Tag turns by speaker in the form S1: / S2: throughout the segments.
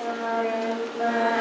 S1: ที่เ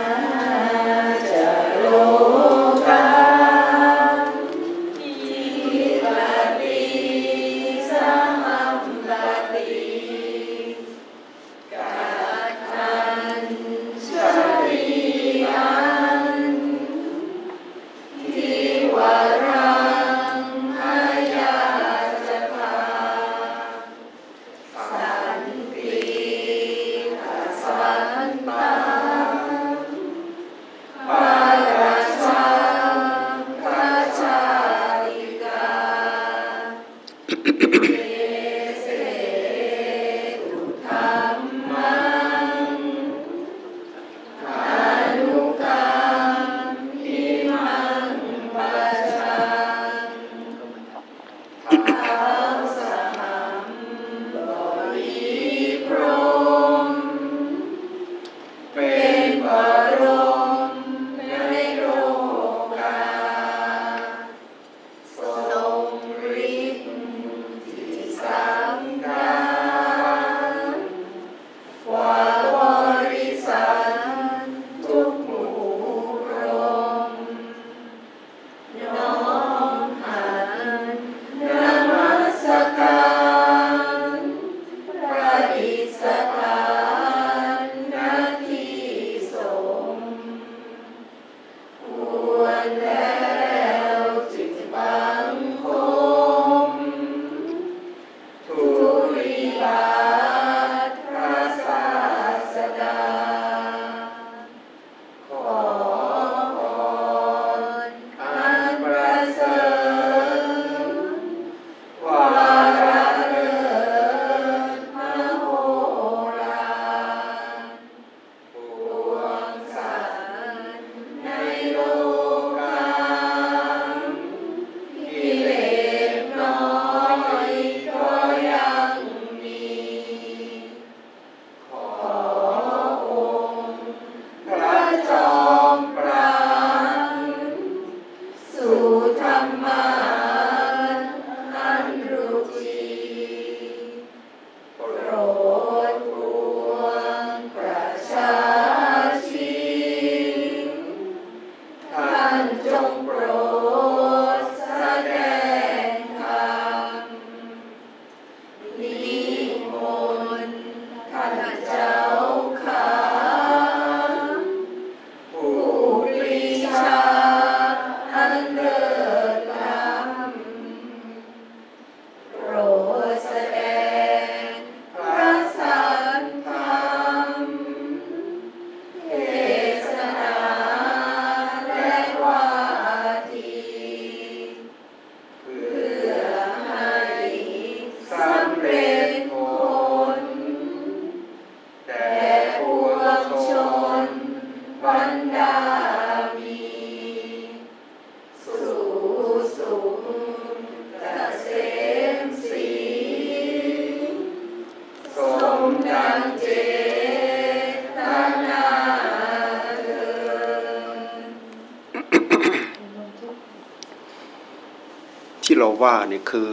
S1: คือ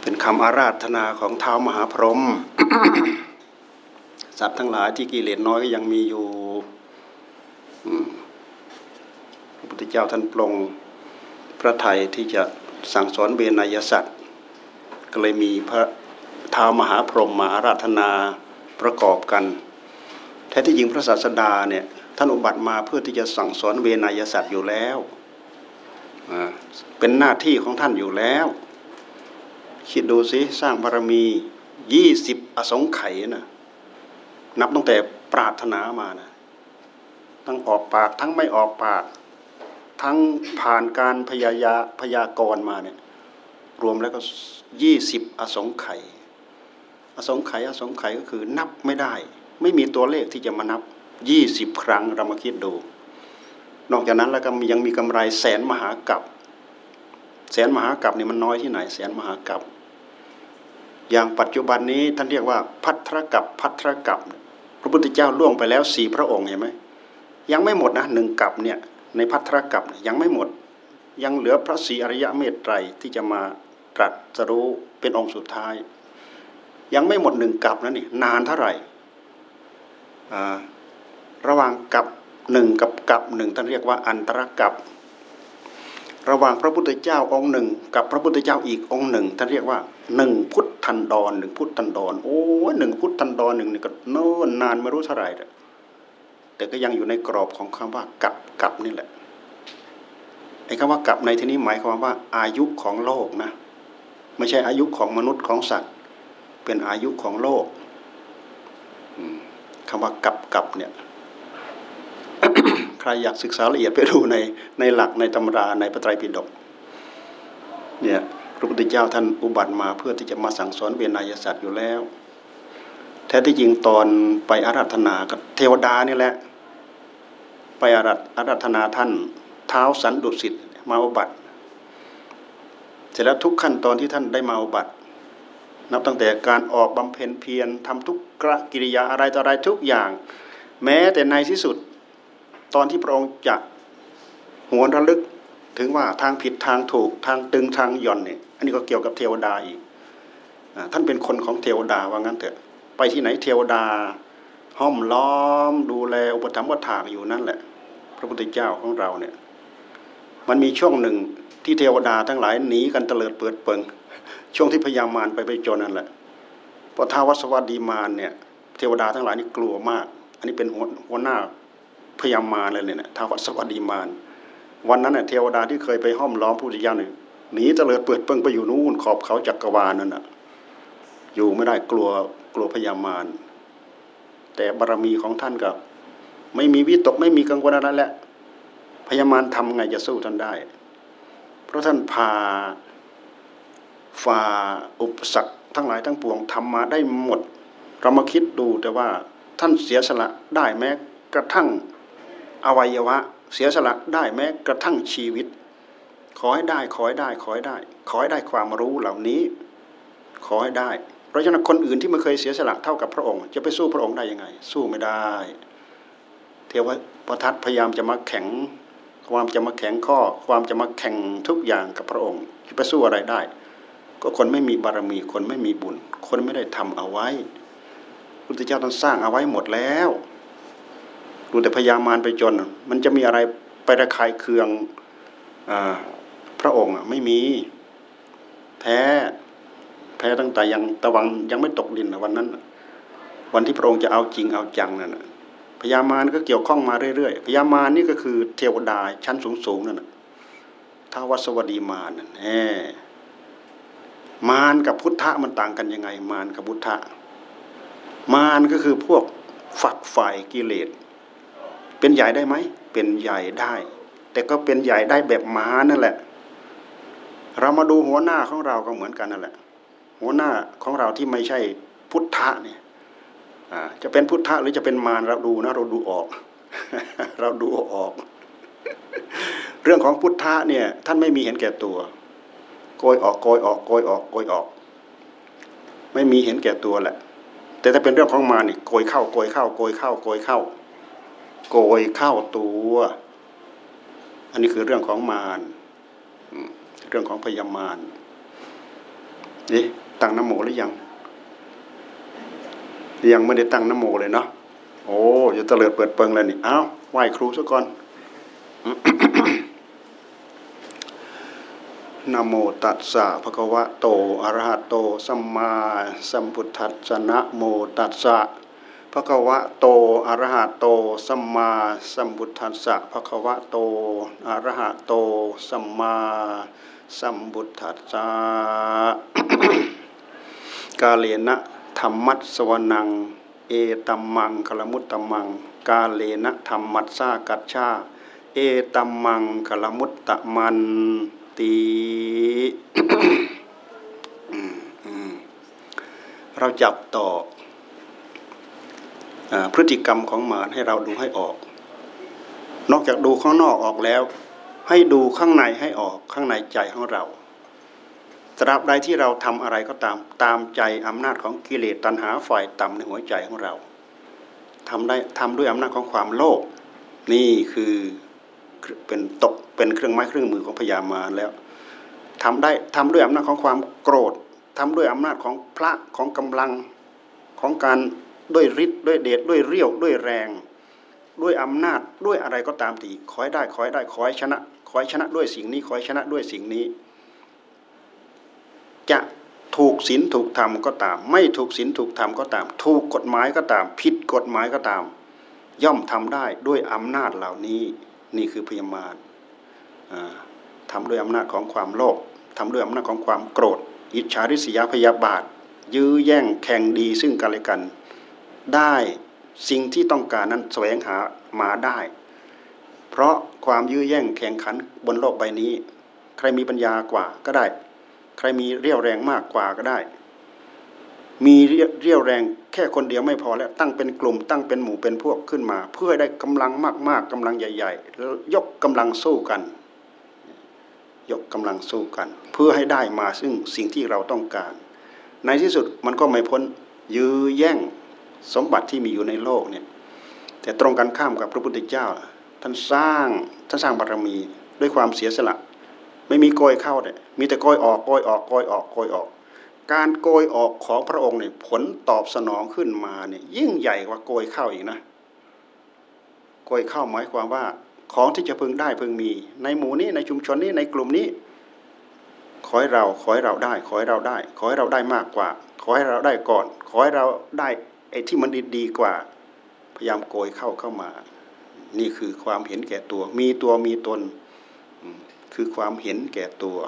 S1: เป็นคำอาราธนาของเท้ามหาพรหมสัตว์ทั้งหลายที่กิเลสน้อยก็ยังมีอยู่พระพุทธเจ้าท่านปรงพระไทยที่จะสั่งสอนเบญยสัตว์ก็เลยมีพระเท้ามหาพรหมมาอาราธนาประกอบกัน แท้ที่จริงพระศาสดาเนี่ยท่านอุบัติมาเพื่อที่จะสั่งสอนเวนยสัตว์อยู่แล้ว เป็นหน้าที่ของท่านอยู่แล้ว คิดดูสิสร้างบารมียี่สิบอสงไขยนะนับตั้งแต่ปรารถนามานะทั้งออกปากทั้งไม่ออกปาก ทั้งผ่านการพยายาพยากรมาเนี่ยรวมแล้วก็ยี่สิบอสงไขยอสงไขยอสงไขยก็คือนับไม่ได้ ไม่มีตัวเลขที่จะมานับยี่สิบครั้งเรามาคิดดู นอกจากนั้นแล้วก็ยังมีกำไรแสนมหากับ แสนมหากับนี่มันน้อยที่ไหน แสนมหากับอย่างปัจจุบันนี้ท่านเรียกว่าพัทรกับพัทรกับพระพุทธเจ้าล่วงไปแล้วสี่พระองค์เห็นไหมยังไม่หมดนะหนึ่งกับเนี่ยในพัทรกับยังไม่หมด ยังเหลือพระศรีอริยะเมตไตรที่จะมาตรัสรู้เป็นองค์สุดท้าย ยังไม่หมดหนึ่งกับนะนี่นานเท่าไหร่
S2: ระหว่างกับหนึ่งกับกับหนึ่งท่านเรียกว่าอันตรกับ ระหว่างพระพุทธเจ้าองค์หนึ่ง กับพระพุทธเจ้าอีกองค์หนึ่งท่านเรียกว่าหนึ่งพุทธันดรหนึ่งพุทธันดรโอ้หนึ่งพุทธันดรหนึ่งนี่ก็โน่นนานไม่รู้เท่าไหร่แต่ก็ยังอยู่ในกรอบของคำว่ากับกับนี่แหละไอ้คำว่ากับในที่นี้หมายความว่าอายุของโลกนะไม่ใช่อายุของมนุษย์ของสัตว์ เป็นอายุของโลกคำว่ากับกับเนี่ย รอยากศึกษาละเอียดไปดูในในหลักในตำราในพระไตรปิฎกเนี่ยพระพุทธเจ้าท่านอุบัติมาเพื่อที่จะมาสั่งสอนเวียนยสัตว์อยู่แล้ว แท้ที่จริงตอนไปอาราธนากับเทวดานี่แหละ ไปอาราธนาท่านเท้าสันดุสิตมาอุบัติ เสร็จแล้วทุกขั้นตอนที่ท่านได้มาอุบัติ นับตั้งแต่การออกบำเพ็ญเพียรทำทุกกระกิริยาอะไรต่ออะไรทุกอย่าง แม้แต่ในที่สุด ตอนที่พระองค์จะหัวระลึกถึงว่าทางผิดทางถูกทางตึงทางหย่อนเนี่ยอันนี้ก็เกี่ยวกับเทวดาอีกท่านเป็นคนของเทวดาว่างั้นเถอะ ไปที่ไหนเทวดาห้อมล้อมดูแลอุปถัมภ์ถากอยู่นั่นแหละ พระพุทธเจ้าของเราเนี่ย มันมีช่วงหนึ่งที่เทวดาทั้งหลายหนีกันเตลิดเปิดเปิง ช่วงที่พญามารไปไปจนนั่นแหละพอท้าวสวัสดีมารเนี่ย เทวดาทั้งหลายนี่กลัวมาก อันนี้เป็นหัวหน้า พยามารเลยเนี่ยท้าวสวัสดีมารวันนั้นเน่ยเทวดาที่เคยไปห้อมล้อมผู้ทธเจ้าเนี่ยหนีเตลิดเปิดเปิงไปอยู่นู่นขอบเขาจักรวาลนั่นน่ะอยู่ไม่ได้กลัวกลัวพยามารแต่บารมีของท่านก็ไม่มีวิตกไม่มีกังวลอะไรแหละพยามารทำไงจะสู้ท่านได้ เพราะท่านพาฝ่าอุปสรรคทั้งหลายทั้งปวงทำมาได้หมด เรามาคิดดูแต่ว่าท่านเสียสละได้แม้กระทั่ง อวัยวะ เสียสละได้แม้กระทั่งชีวิต ขอให้ได้ขอให้ได้ขอให้ได้ ขอให้ได้ความรู้เหล่านี้ ขอให้ได้ เพราะฉะนั้นคนอื่นที่ไม่เคยเสียสละเท่ากับพระองค์ จะไปสู้พระองค์ได้ยังไง สู้ไม่ได้ เทวพทัตพยายามจะมาแข็ง ความจะมาแข็งข้อ ความจะมาแข่งทุกอย่างกับพระองค์ จะไปสู้อะไรได้ ก็คนไม่มีบารมีคนไม่มีบุญ คนไม่ได้ทำเอาไว้พุทธเจ้าท่านสร้างเอาไว้หมดแล้ว ดูแต่พญามารไปจน มันจะมีอะไรไประคายเคืองอพระองค์ไม่มีแพ้แพ้ตั้งแต่ยังตะวังยังไม่ตกดินวันนั้น วันที่พระองค์จะเอาจริงเอาจังนั่นพญามารก็เกี่ยวข้องมาเรื่อยๆพญามารนี่ก็คือเทวดาชั้นสูงๆนั่นท้าวสวัสดีมารนั่นแหมมารกับพุทธะมันต่างกันยังไง มารกับพุทธะมารก็คือพวกฝักฝ่ายกิเลส เป็นใหญ่ได้ไหม เป็นใหญ่ได้ แต่ก็เป็นใหญ่ได้แบบม้านั่นแหละ เรามาดูหัวหน้าของเราก็เหมือนกันนั่นแหละ หัวหน้าของเราที่ไม่ใช่พุทธะเนี่ยจะเป็นพุทธะหรือจะเป็นมารเราดูนะเราดูออก เราดูออก เรื่องของพุทธะเนี่ย ท่านไม่มีเห็นแก่ตัวโกยออกโกยออกโกยออกโกยออก ไม่มีเห็นแก่ตัวแหละ แต่ถ้าเป็นเรื่องของมานี่โกยเข้าโกยเข้าโกยเข้าโกยเข้า โกยเข้าตัว อันนี้คือเรื่องของมารเรื่องของพยามารนี่ตั้งน้ำโมหรือยัง ยังไม่ได้ตั้งน้ำโมเลยเนาะโอ้จะเตลิดเปิดเปิงเลยนี่อ้าวไหว้ครูซะก่อนนโมตัสสะภะคะวะโตอะระหะโต สัมมาสัมพุทธัสสะนะโมตัสสะ พระควะโตอรหะโตสัมมาสัมพุทธัสสะพระควะโตอรหะโตสัมมาสัมพุทธัสสะกาเลนะธรรมัสสวนัง เอตัมมังคลมุตตมัง กาเลนะธรรมัสสากัจฉาเอตัมมังคลมุตตมันตีเราจับต่อ พฤติกรรมของมารให้เราดูให้ออก นอกจากดูข้างนอกออกแล้ว ให้ดูข้างในให้ออกข้างในใจของเรา ตราบใดที่เราทำอะไรก็ตามตามใจอำนาจของกิเลสตัณหาฝ่ายต่ำในหัวใจของเราทำได้ทำด้วยอำนาจของความโลภนี่คือเป็นตกเป็นเครื่องไม้เครื่องมือของพญามารแล้วทำได้ทำด้วยอำนาจของความโกรธทำด้วยอำนาจของพระของกำลังของการ ด้วยฤทธิ์ด้วยเดชด้วยเรี่ยวด้วยแรง ด้วยอำนาจด้วยอะไรก็ตามทีขอให้ได้ขอให้ได้ขอให้ชนะขอให้ชนะด้วยสิ่งนี้ขอให้ชนะด้วยสิ่งนี้ จะถูกศีลถูกธรรมก็ตาม ไม่ถูกศีลถูกธรรมก็ตาม ถูกกฎหมายก็ตาม ผิดกฎหมายก็ตาม ย่อมทำได้ด้วยอำนาจเหล่านี้นี่คือพยามารทำด้วยอำนาจของความโลภทำด้วยอำนาจของความโกรธ อิจฉาริษยาพยาบาท ยื้อแย่งแข่งดีซึ่งกันและกัน ได้สิ่งที่ต้องการนั้นแสวงหามาได้ เพราะความยื้อแย่งแข่งขันบนโลกใบนี้ ใครมีปัญญากว่าก็ได้ ใครมีเรี่ยวแรงมากกว่าก็ได้ มีเรี่ยวแรงแค่คนเดียวไม่พอแล้วตั้งเป็นกลุ่มตั้งเป็นหมู่เป็นพวกขึ้นมา เพื่อได้กำลังมากๆกำลังใหญ่ ๆ แล้วยกกำลังสู้กัน ยกกำลังสู้กัน เพื่อให้ได้มาซึ่งสิ่งที่เราต้องการ ในที่สุดมันก็ไม่พ้นยื้อแย่ง สมบัติที่มีอยู่ในโลกเนี่ยแต่ตรงกันข้ามกับพระพุทธเจ้า ท่านสร้างท่านสร้างบารมีด้วยความเสียสละ ไม่มีโกยเข้าเลยมีแต่โกยออกโกยออกโกยออกโกยออก การโกยออกของพระองค์เนี่ยผลตอบสนองขึ้นมาเนี่ยยิ่งใหญ่กว่าโกยเข้าอีกนะโกยเข้าหมายความว่าของที่จะพึงได้พึงมี ในหมู่นี้ในชุมชนนี้ในกลุ่มนี้ ขอให้เราขอให้เราได้ ขอให้เราได้ ขอให้เราได้มากกว่า ขอให้เราได้ก่อน ขอให้เราได้ ไอ้ที่มันดีดีกว่า พยายามโกยเข้าเข้ามา นี่คือความเห็นแก่ตัว มีตัวมีตนคือความเห็นแก่ตัว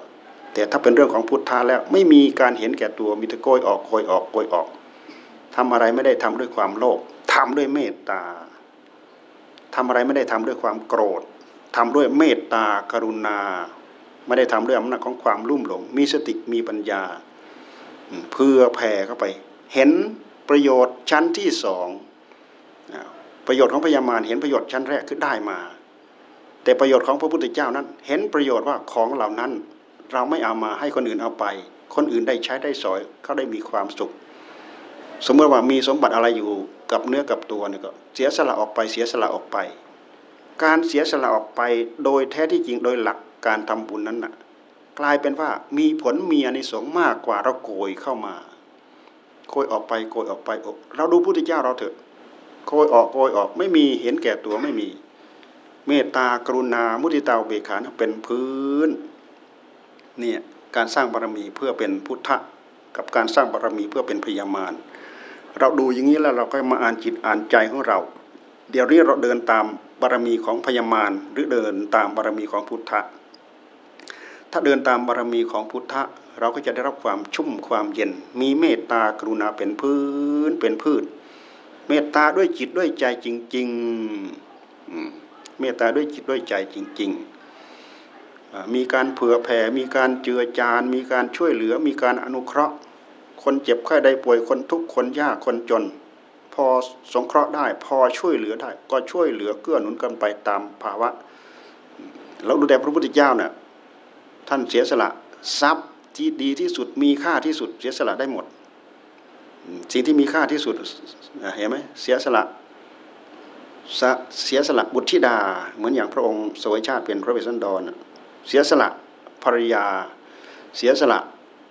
S2: แต่ถ้าเป็นเรื่องของพุทธะแล้วไม่มีการเห็นแก่ตัวมีแต่โกยออกโกยออกโกยออกทำอะไรไม่ได้ทำด้วยความโลภทำด้วยเมตตาทำอะไรไม่ได้ทำด้วยความโกรธทำด้วยเมตตากรุณา ไม่ได้ทำด้วยอำนาจของความลุ่มหลง มีสติมีปัญญาเพื่อแผ่เข้าไป เห็น ประโยชน์ชั้นที่สองประโยชน์ของพญามารเห็นประโยชน์ชั้นแรกคือได้มา แต่ประโยชน์ของพระพุทธเจ้านั้น เห็นประโยชน์ว่าของเหล่านั้น เราไม่เอามาให้คนอื่นเอาไป คนอื่นได้ใช้ได้สอยเขาได้มีความสุข สมมติว่ามีสมบัติอะไรอยู่กับเนื้อกับตัวเนี่ยก็เสียสละออกไปเสียสละออกไป การเสียสละออกไปโดยแท้ที่จริงโดยหลักการทำบุญนั้นน่ะกลายเป็นว่ามีผลมีอนิสงส์มากกว่าเราโกยเข้ามา โกยออกไปโกยออกไปเราดูพุทธเจ้าเราเถอะโกยออกโกยออกไม่มีเห็นแก่ตัวไม่มี เมตตากรุณามุติตาเบขาเป็นพื้นเนี่ยการสร้างบารมีเพื่อเป็นพุทธะกับการสร้างบารมีเพื่อเป็นพยามารเราดูอย่างนี้แล้วเราก็มาอ่านจิตอ่านใจของเรา เดี๋ยวนี้เราเดินตามบารมีของพญามารหรือเดินตามบารมีของพุทธะถ้าเดินตามบารมีของพุทธะ เราก็จะได้รับความชุ่มความเย็น มีเมตตากรุณาเป็นพื้นเป็นพืช เมตตาด้วยจิตด้วยใจจริงๆเมตตาด้วยจิตด้วยใจจริง ๆ มีการเผื่อแผ่มีการเจือจาน มีการช่วยเหลือ มีการอนุเคราะห์ คนเจ็บไข้ได้ป่วยคนทุกข์คนยากคนจน พอสงเคราะห์ได้ พอช่วยเหลือได้ ก็ช่วยเหลือเกื้อหนุนกันไปตามภาวะเราดูแต่พระพุทธเจ้าเนี่ยท่านเสียสละทรัพย์ ที่ดีที่สุดมีค่าที่สุด เสียสละได้หมด สิ่งที่มีค่าที่สุดเห็นไหมเสียสละเสียสละบุตรธิดา เหมือนอย่างพระองค์สวยชาติเป็นพระเวสสันดร เสียสละภรรยา เสียสละ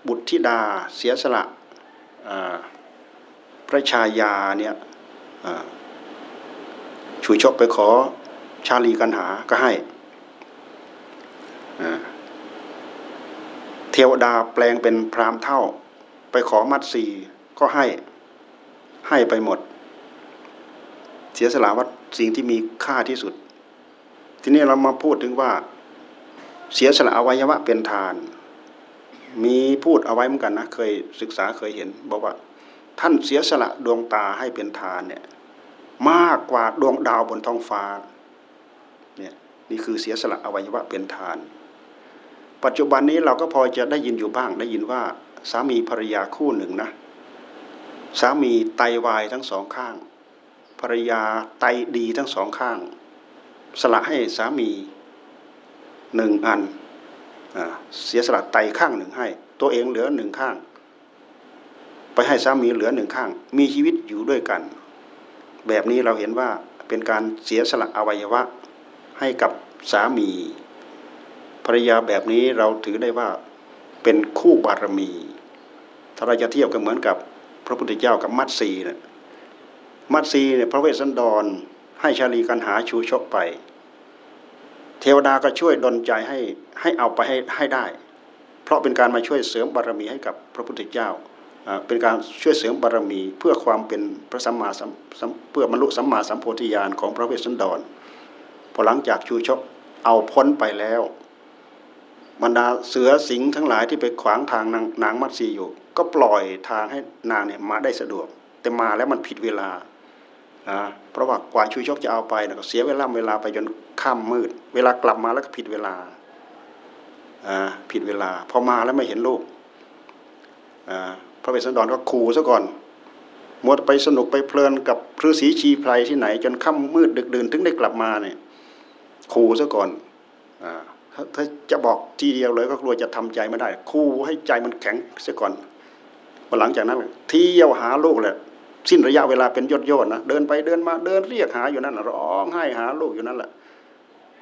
S2: บุตรธิดา เสียสละพระชายาเนี่ยฉุยชกไปขอชาลีกันหาก็ให้ วดาแปลงเป็นพรามเท่า ไปขอมัดสีก็ให้ให้ไปหมด เสียสละว่าสิ่งที่มีค่าที่สุด ทีนี้เรามาพูดถึงว่า เสียสละอวัยวะเป็นทาน มีพูดเอาไว้เหมือนกันนะเคยศึกษาเคยเห็นบอกว่า ท่านเสียสละดวงตาให้เป็นทานเนี่ยมากกว่าดวงดาวบนท้องฟ้าเนี่ยนี่คือเสียสละอวัยวะเป็นทาน ปัจจุบันนี้เราก็พอจะได้ยินอยู่บ้างได้ยินว่าสามีภรรยาคู่หนึ่งนะ สามีไตวายทั้งสองข้าง ภรรยาไตดีทั้งสองข้าง สละให้สามีหนึ่งอันเสียสละไตข้างหนึ่งให้ ตัวเองเหลือหนึ่งข้าง ไปให้สามีเหลือหนึ่งข้าง มีชีวิตอยู่ด้วยกัน แบบนี้เราเห็นว่าเป็นการเสียสละอวัยวะให้กับสามี รรยาแบบนี้เราถือได้ว่าเป็นคู่บารมี ถ้าเราจะเทียบกันเหมือนกับพระพุทธเจ้ากับมัตสีนะมัตสีเนี่ยพระเวสสันดร ให้ชาลีกันหาชูชกไป เทวดาก็ช่วยดลใจให้ให้เอาไปให้ให้ได้ เพราะเป็นการมาช่วยเสริมบารมีให้กับพระพุทธเจ้าเป็นการช่วยเสริมบารมีเพื่อความเป็นพระสัมมาสัมเพื่อบรรลุสัมมาสัมโพธิญาณของพระเวสสันดรพอหลังจากชูชกเอาพ้นไปแล้ว บรรดาเสือสิงทั้งหลายที่ไปขวางทางนางนางมัตสีอยู่ ก็ปล่อยทางให้นางเนี่ยมาได้สะดวก แต่มาแล้วมันผิดเวลาเพราะว่ากว่าชูชกจะเอาไปนะก็เสียเวลาเวลาไปจนค่ำมืด เวลากลับมาแล้วก็ผิดเวลาผิดเวลา พอมาแล้วไม่เห็นลูกพระเวสสันดรก็ขู่ซะก่อนมัวไปสนุกไปเพลินกับพฤษีชีไพรที่ไหน จนค่ำมืดดึกดื่นถึงได้กลับมาเนี่ยขู่ซะก่อน ถ้าจะบอกทีเดียวเลยก็กลัวจะทำใจไม่ได้ คู่ให้ใจมันแข็งซะก่อนพอหลังจากนั้นเที่ยวหาลูกแหละสิ้นระยะเวลาเป็นยอดยอดนะเดินไปเดินมาเดินเรียกหาอยู่นั่นร้องไห้หาลูกอยู่นั่นแหละ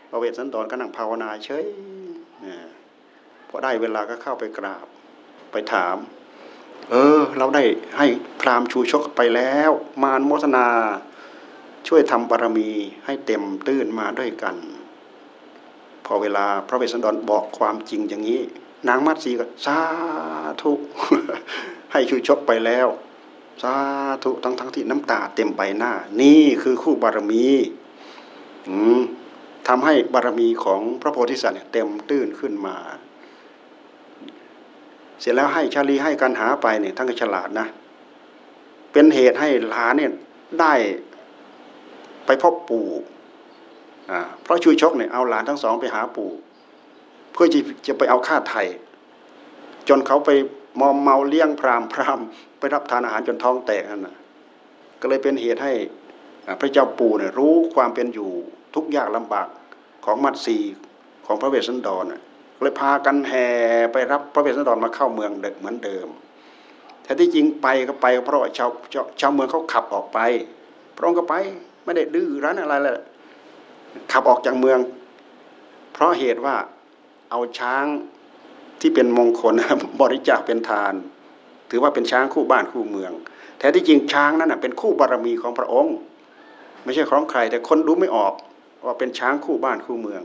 S2: พระเวสสันดรก็นั่งภาวนาเฉยพอได้เวลาก็เข้าไปกราบไปถาม เออ เราได้ให้พรามชูชกไปแล้ว มารโมทนาช่วยทำบารมีให้เต็มตื้นมาด้วยกัน พอเวลาพระเวสสันดรบอกความจริงอย่างนี้ นางมัตสีก็สาธุให้ชูชกไปแล้ว สาธุทั้งทั้งที่น้ำตาเต็มใบหน้า นี่คือคู่บารมีทำให้บารมีของพระโพธิสัตว์เต็มตื้นขึ้นมา เสร็จแล้วให้ชาลีให้การหาไปเนี่ยทั้งฉลาดนะ เป็นเหตุให้หลานเนี่ยได้ไปพบปู่ เพราะชูชกเนี่ยเอาหลานทั้งสองไปหาปู่ เพื่อจะจะไปเอาค่าไทย จนเขาไปมอมเมาเลี้ยงพรามพรามไปรับทานอาหารจนท้องแตกนั่นนะก็เลยเป็นเหตุให้พระเจ้าปู่เนี่ยรู้ความเป็นอยู่ทุกยากลำบากของมัดสีของพระเวสสันดรเลยพากันแห่ไปรับพระเวสสันดรมาเข้าเมืองเหมือนเดิมแต่ที่จริงไปก็ไปเพราะชาวชาวเมืองเขาขับออกไป พระองค์ก็ไปไม่ได้ดื้อรั้นอะไรเลย ขับออกจากเมือง เพราะเหตุว่าเอาช้างที่เป็นมงคลบริจาคเป็นทาน ถือว่าเป็นช้างคู่บ้านคู่เมือง แท้ที่จริงช้างนั้นเป็นคู่บารมีของพระองค์ ไม่ใช่ของใคร แต่คนดูไม่ออกว่าเป็นช้างคู่บ้านคู่เมือง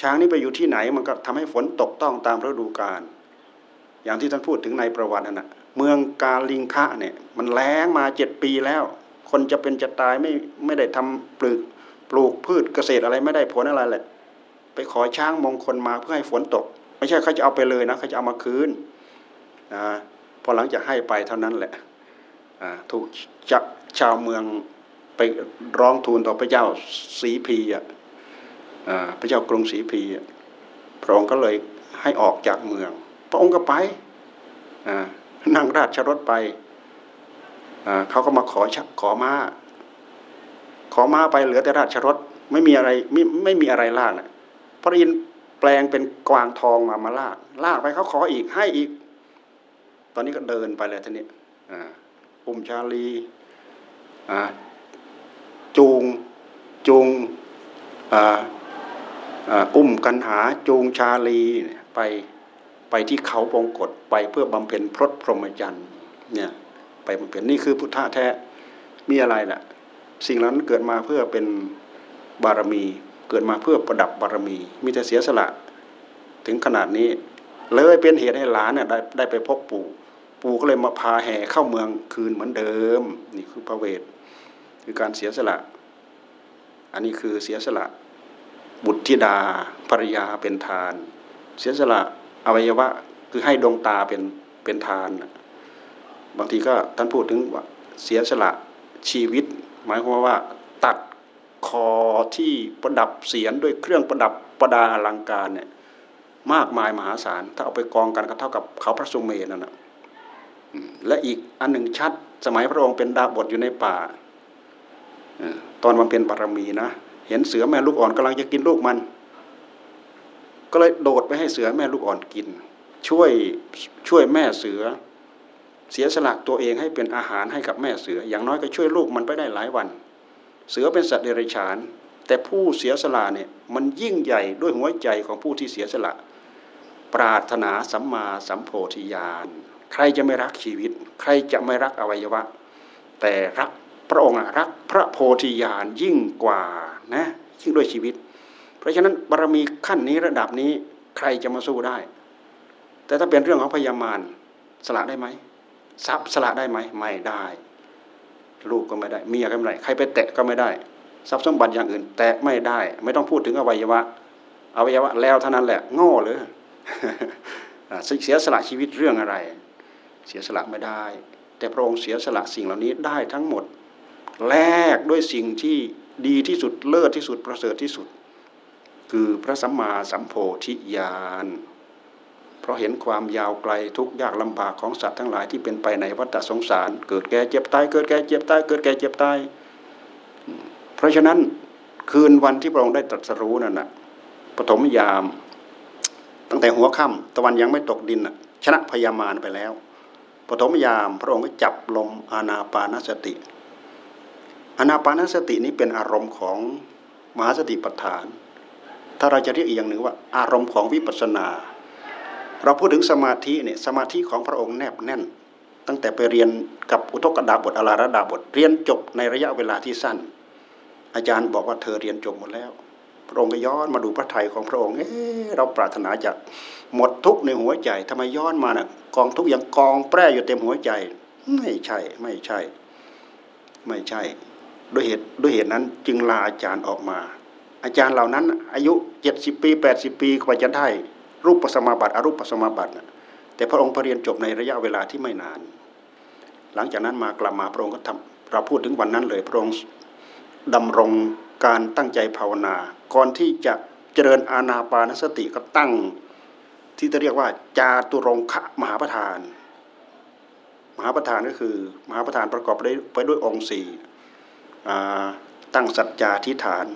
S2: ช้างนี้ไปอยู่ที่ไหนมันก็ทำให้ฝนตกต้องตามฤดูกาลอย่างที่ท่านพูดถึงในประวัตินั่นนะเมืองกาลิงคะเนี่ยมันแล้งมาเจ็ดปีแล้ว คนจะเป็นจะตายไม่ไม่ได้ทำปลูก ปลูกพืชเกษตรอะไรไม่ได้ผลอะไรแหละไปขอช้างมงคลมาเพื่อให้ฝนตก ไม่ใช่เขาจะเอาไปเลยนะเขาจะเอามาคืนนะพอหลังจากให้ไปเท่านั้นแหละถูกจับชาวเมืองไปร้องทูลต่อพระเจ้าสีพีอะพระเจ้ากรุงศรีพีอะพระองค์ก็เลยให้ออกจากเมือง พระองค์ก็ไปนั่งราชรถไปเขาก็มาขอขอมา ขอมาไปเหลือแต่ราชรถไม่มีอะไรไม่ไม่มีอะไรลากนะพระอินแปลงเป็นกวางทองมามาลากลากไปเขาขออีกให้อีก ตอนนี้ก็เดินไปเลยทีนี้ปุ่มชาลีจูงจูงอุ้มกันหาจูงชาลีไปไปที่เขาปงกฏไปเพื่อบำเพ็ญพรตพรหมจรรย์เนี่ยไปบำเพ็ญนี่คือพุทธะแท้มีอะไรล่ะ สิ่งนั้นเกิดมาเพื่อเป็นบารมี เกิดมาเพื่อประดับบารมี มีแต่เสียสละถึงขนาดนี้ เลยเป็นเหตุให้หลานเนี่ยได้ได้ไปพบปู่ ปู่ก็เลยมาพาแห่เข้าเมืองคืนเหมือนเดิม นี่คือพระเวทคือการเสียสละ อันนี้คือเสียสละบุตรธิดาภรยาเป็นทาน เสียสละอวัยวะคือให้ดวงตาเป็นเป็นทาน บางทีก็ท่านพูดถึงว่าเสียสละชีวิต หมายความว่า ตัดคอที่ประดับเสียนด้วยเครื่องประดับประดาอลังการเนี่ยมากมายมหาศาล ถ้าเอาไปกองกันก็เท่ากับเขาพระสุเมนนั่นแหะและอีกอันหนึ่งชัด สมัยพระองค์เป็นดาบทอยู่ในป่าตอนมันเป็นบารมีนะ เห็นเสือแม่ลูกอ่อนกำลังจะกินลูกมัน ก็เลยโดดไปให้เสือแม่ลูกอ่อนกิน ช่วยช่วยแม่เสือ เสียสละตัวเองให้เป็นอาหารให้กับแม่เสือ อย่างน้อยก็ช่วยลูกมันไปได้หลายวัน เสือเป็นสัตว์เดรัจฉาน แต่ผู้เสียสละเนี่ยมันยิ่งใหญ่ด้วยหัวใจของผู้ที่เสียสละ ปรารถนาสัมมาสัมโพธิญาณใครจะไม่รักชีวิต ใครจะไม่รักอวัยวะ แต่รักพระองค์รักพระโพธิญาณยิ่งกว่านะยิ่งด้วยชีวิต เพราะฉะนั้นบารมีขั้นนี้ระดับนี้ใครจะมาสู้ได้ แต่ถ้าเป็นเรื่องของพยามารสละได้ไหม ทรัพย์สละได้ไหมไม่ได้ ลูกก็ไม่ได้เมียก็ไม่ได้ใครไปแตะก็ไม่ได้ ทรัพย์สมบัติอย่างอื่น แตะไม่ได้ ไม่ต้องพูดถึงอวัยวะอวัยวะแล้วเท่านั้นแหละโง่เลยเสียสละชีวิตเรื่องอะไร เสียสละไม่ได้ แต่พระองค์เสียสละสิ่งเหล่านี้ได้ทั้งหมด แลกด้วยสิ่งที่ดีที่สุดเลิศที่สุดประเสริฐที่สุด คือพระสัมมาสัมโพธิญาณ เพราะเห็นความยาวไกลทุกยากลำบากของสัตว์ทั้งหลายที่เป็นไปในวัฏสงสาร เกิดแก่เจ็บตายเกิดแก่เจ็บตายเกิดแก่เจ็บตายเพราะฉะนั้นคืนวันที่พระองค์ได้ตรัสรู้นั่นนะปฐมยาม ตั้งแต่หัวค่ำตะวันยังไม่ตกดินชนะพยามารไปแล้วปฐมยามพระองค์ก็จับลมอานาปานสติอานาปานสตินี้เป็นอารมณ์ของมหาสติปัฏฐาน ถ้าเราจะเรียกอีกอย่างหนึ่งว่า อารมณ์ของวิปัสสนา เราพูดถึงสมาธิเนี่ยสมาธิของพระองค์แนบแน่น ตั้งแต่ไปเรียนกับอุทกดาบทอลาระดาบทเรียนจบในระยะเวลาที่สั้น อาจารย์บอกว่าเธอเรียนจบหมดแล้ว พระองค์ก็ย้อนมาดูพระไทยของพระองค์เเราปรารถนาจะหมดทุกในหัวใจทำไมย้อนมานะ่ะกองทุกอย่างกองแปร่อยู่เต็มหัวใจ ไม่ใช่ไม่ใช่ ไม่ใช่ด้วยเหตุด้วยเหตุนั้นจึงลาอาจารย์ออกมา อาจารย์เหล่านั้น อายุเจ็ดสิบปีแปดสิบปีกว่าจะได้ รูปปัสมาบัติอรูปปัสมาบัติแต่พระองค์รเรียนจบในระยะเวลาที่ไม่นาน หลังจากนั้นมากลับมาพระองค์ก็ทำเราพูดถึงวันนั้นเลยพระองค์ดำรงการตั้งใจภาวนา ก่อนที่จะเจริญอาณาปานสติก็ตั้ง ที่จะเรียกว่าจาตุรงคะมหาประธาน มหาประธานก็คือ มหาประธานประกอบไปด้วยองค์สี่ตั้งสัจจาทิฐาน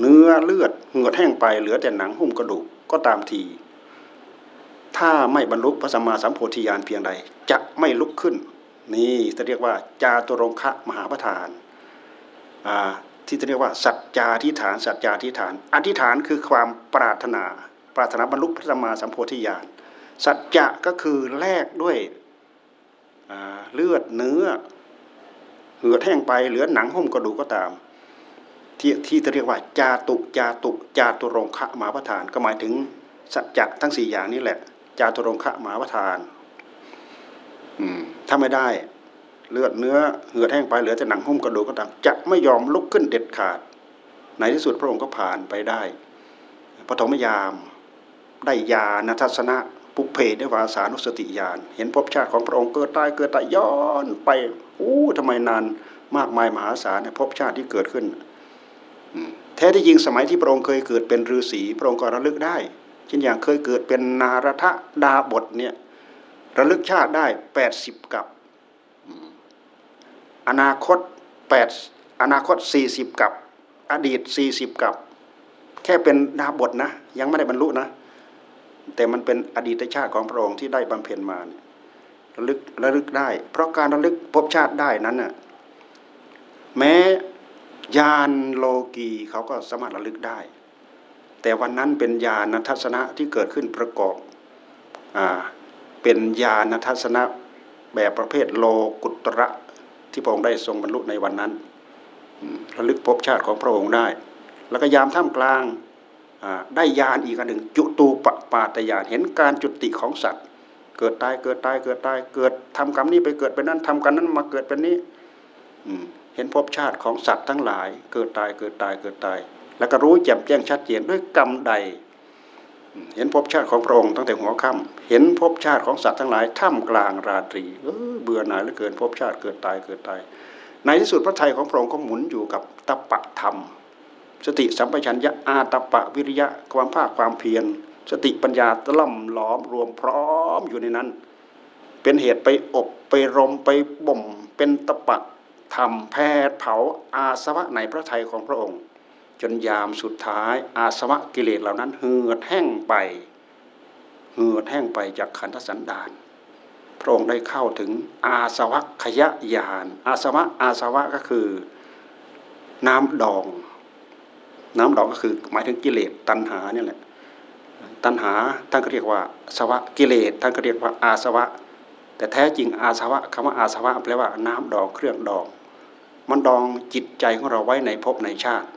S2: เนื้อเลือดเหงือดแห้งไปเหลือแต่หนังหุ้มกระดูกก็ตามที ถ้าไม่บรรลุพระสัมมาสัมโพธิญาณเพียงใด จะไม่ลุกขึ้น นี่จะเรียกว่าจาตุรงคะมหาประธานที่จะเรียกว่าสัจจาทิฐานสัจจาทิฐาน อธิษฐานคือความปรารถนา ปรารถนาบรรลุพระสัมมาสัมโพธิญาณสัจจะก็คือแลกด้วยเลือดเนื้อเหือดแห้งไปเหลือหนังหุ้มกระดูกก็ตาม ที่ที่จะเรียกว่าจาตุจาตุจาตุรงคะมหาประธาน ก็หมายถึงสัจจะทั้งสี่อย่างนี้แหละ จาตุรงคะมหาประธานถ้าไม่ได้เลือดเนื้อเหือดแห้งไปเหลือแต่หนังหุ้มกระดูกก็ตามจะไม่ยอมลุกขึ้นเด็ดขาด ในที่สุดพระองค์ก็ผ่านไปได้ปฐมยามได้ยาณทัศนะปุเพได้วาสานุสติญาณเห็นภพชาติของพระองค์เกิดตายเกิดตายย้อนไปอู้ทำไมนานมากมายมหาศาลในภพชาติที่เกิดขึ้นแท้ที่จริงสมัยที่พระองค์เคยเกิดเป็นฤาษีพระองค์ก็ระลึกได้ เช่นอย่างเคยเกิดเป็นนารทะดาบทเนี่ยระลึกชาติได้แปดสิบกับ อนาคตแปดอนาคตสี่สิบกับ อดีตสี่สิบกับ แค่เป็นดาบทนะ ยังไม่ได้บรรลุนะ แต่มันเป็นอดีตชาติของพระองค์ที่ได้บำเพ็ญมาเนี่ยระลึกระลึกได้ เพราะการระลึกพบชาติได้นั้นน่ะแม้ญาณโลกีเขาก็สามารถระลึกได้ แต่วันนั้นเป็นญาณทัศนะที่เกิดขึ้นประกอบอ่าเป็นญาณทัศนะแบบประเภทโลกุตระที่พระองค์ได้ทรงบรรลุในวันนั้นระลึกพบชาติของพระองค์ได้ แล้วก็ยามท่ามกลางได้ญาณอีกอันหนึ่ง จุตูปปาตญาณเห็นการจุติของสัตว์ เกิดตายเกิดตายเกิดตายเกิดทำกรรมนี้ไปเกิดเป็นนั้นทำกรรมนั้นมาเกิดเป็นนี้เห็นภพชาติของสัตว์ทั้งหลาย เกิดตายเกิดตายเกิดตาย แล้วก็รู้แจ่มแจ้งชัดเจนด้วยกรรมใด เห็นภพชาติของพระองค์ตั้งแต่หัวค่ำเห็นภพชาติของสัตว์ทั้งหลายท่ามกลางราตรีเออเบื่อหน่ายเหลือเกินภพชาติเกิดตายเกิดตาย ในที่สุดพระไทยของพระองค์ก็หมุนอยู่กับตปะธรรม สติสัมปชัญญะอาตปะวิริยะความภาคความเพียรสติปัญญาตล่อมล้อมรวมพร้อมอยู่ในนั้น เป็นเหตุไปอบไปรมไปบ่ม เป็นตะปะทำแพทย์เผาอาสวะในพระทัยของพระองค์ จนยามสุดท้าย อาสวะกิเลสเหล่านั้นเหือดแห้งไปเหือดแห้งไปจากขันธสันดานพระองค์ได้เข้าถึงอาสวะขยะยาน อาสวะอาสวะก็คือน้ำดอง น้ำดอกก็คือหมายถึงกิเลสตัณหาเนี่ยแหละตัณหาท่านก็เรียกว่าสวะกิเลสท่านก็เรียกว่าอาสวะ แต่แท้จริงอาสวะคำว่าอาสวะแปลว่าน้ำดองเครื่องดอง มันดองจิตใจของเราไว้ในภพในชาติ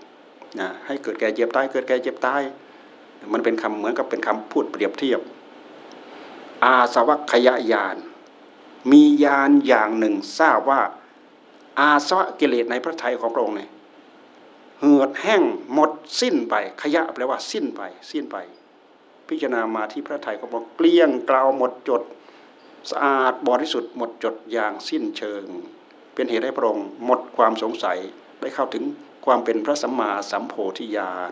S2: นะให้เกิดแก่เจ็บตายเกิดแก่เจ็บตายมันเป็นคำเหมือนกับเป็นคำพูดเปรียบเทียบ อาสวัคยายาน มียานอย่างหนึ่งทราบว่า อาสวะกิเลสในพระทัยของพระองค์เนี่ยเหือดแห้งหมดสิ้นไป ขยะแปลว่าสิ้นไป สิ้นไป พิจารณามาที่พระทัยของพระองค์เกลี้ยงกล่าวหมดจดสะอาดบริสุทธิ์หมดจดอย่างสิ้นเชิง เป็นเหตุให้พระองค์หมดความสงสัยได้เข้าถึง ความเป็นพระสัมมาสัมโพธิญาณ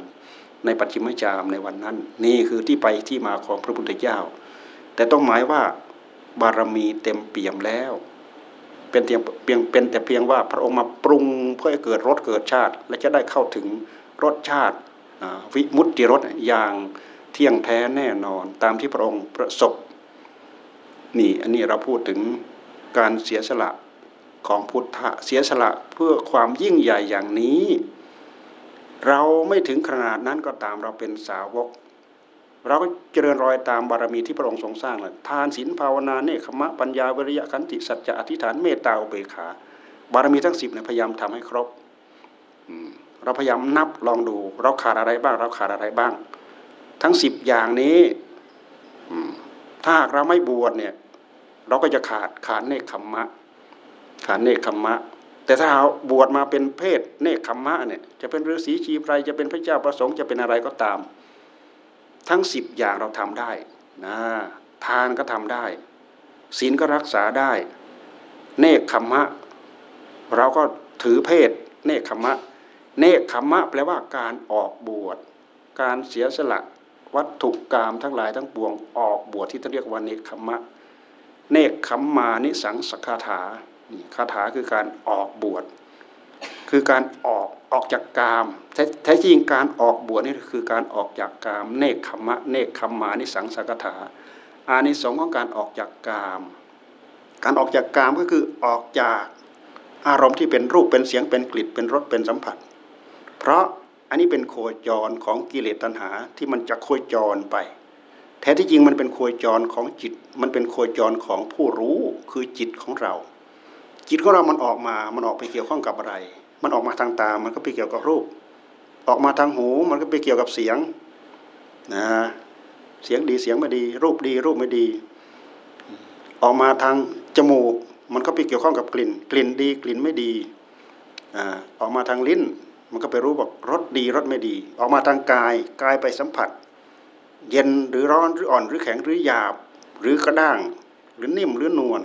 S2: ในปัจฉิมจามในวันนั้น นี่คือที่ไปที่มาของพระพุทธเจ้า แต่ต้องหมายว่าบารมีเต็มเปี่ยมแล้ว เป็นเพียงเพียงเป็นแต่เพียงว่าพระองค์มาปรุงเพื่อให้เกิดรสเกิดชาติ และจะได้เข้าถึงรสชาติวิมุตติรสอย่างเที่ยงแท้แน่นอนตามที่พระองค์ประสบนี่อันนี้เราพูดถึงการเสียสละ ของพุทธะเสียสละเพื่อความยิ่งใหญ่อย่างนี้ เราไม่ถึงขนาดนั้นก็ตามเราเป็นสาวก เราก็เจริญรอยตามบารมีที่พระองค์ทรงสร้างเลยทานศีลภาวนาเนคขมะปัญญาวิริยะขันติสัจจะอธิษฐานเมตตาอุเบกขาบารมีทั้งสิบเนี่ยพยายามทำให้ครบเราพยายามนับลองดู เราขาดอะไรบ้าง เราขาดอะไรบ้าง ทั้งสิบอย่างนี้ถ้าหากเราไม่บวชเนี่ย เราก็จะขาดขาดเนคขมะ ขาเนคขมะ แต่ถ้าเราบวชมาเป็นเพศเนคขมะเนี่ยจะเป็นฤาษีชีไพรจะเป็นพระเจ้าประสงค์จะเป็นอะไรก็ตาม ทั้งสิบอย่างเราทำได้นะทานก็ทำได้ ศีลก็รักษาได้ เนคขมะ เราก็ถือเพศ เนคขมะ เนคขมะ แปลว่าการออกบวชการเสียสละวัตถุกรรมทั้งหลายทั้งปวงออกบวชที่ท่านเรียกว่าเนคขมะ เนคขมมานิสังสคาถา คาถาคือการออกบวชคือการออกออกจากกามแท้จริงการออกบวชนี่คือการออกจากกาม เนคขมะเนคขมมานิสังสกถา อานิสงส์ของการออกจากกาม การออกจากกามก็คือออกจากอารมณ์ที่เป็นรูปเป็นเสียงเป็นกลิ่นเป็นรสเป็นสัมผัส เพราะอันนี้เป็นโคจรของกิเลสตัณหาที่มันจะโคจรไป แท้ที่จริงมันเป็นโคจรของจิต มันเป็นโคจรของผู้รู้คือจิตของเรา จิตของเรามันออกมา มันออกไปเกี่ยวข้องกับอะไร มันออกมาทางตา มันก็ไปเกี่ยวกับรูป ออกมาทางหู มันก็ไปเกี่ยวกับเสียงนะเสียงดีเสียงไม่ดี รูปดีรูปไม่ดี ออกมาทางจมูก มันก็ไปเกี่ยวข้องกับกลิ่น กลิ่นดีกลิ่นไม่ดีออกมาทางลิ้น มันก็ไปรู้บอกรสดีรสไม่ดี ออกมาทางกายกายไปสัมผัส เย็นหรือร้อนหรืออ่อนหรือแข็งหรือหยาบ หรือกระด้าง หรือนิ่มหรือนวล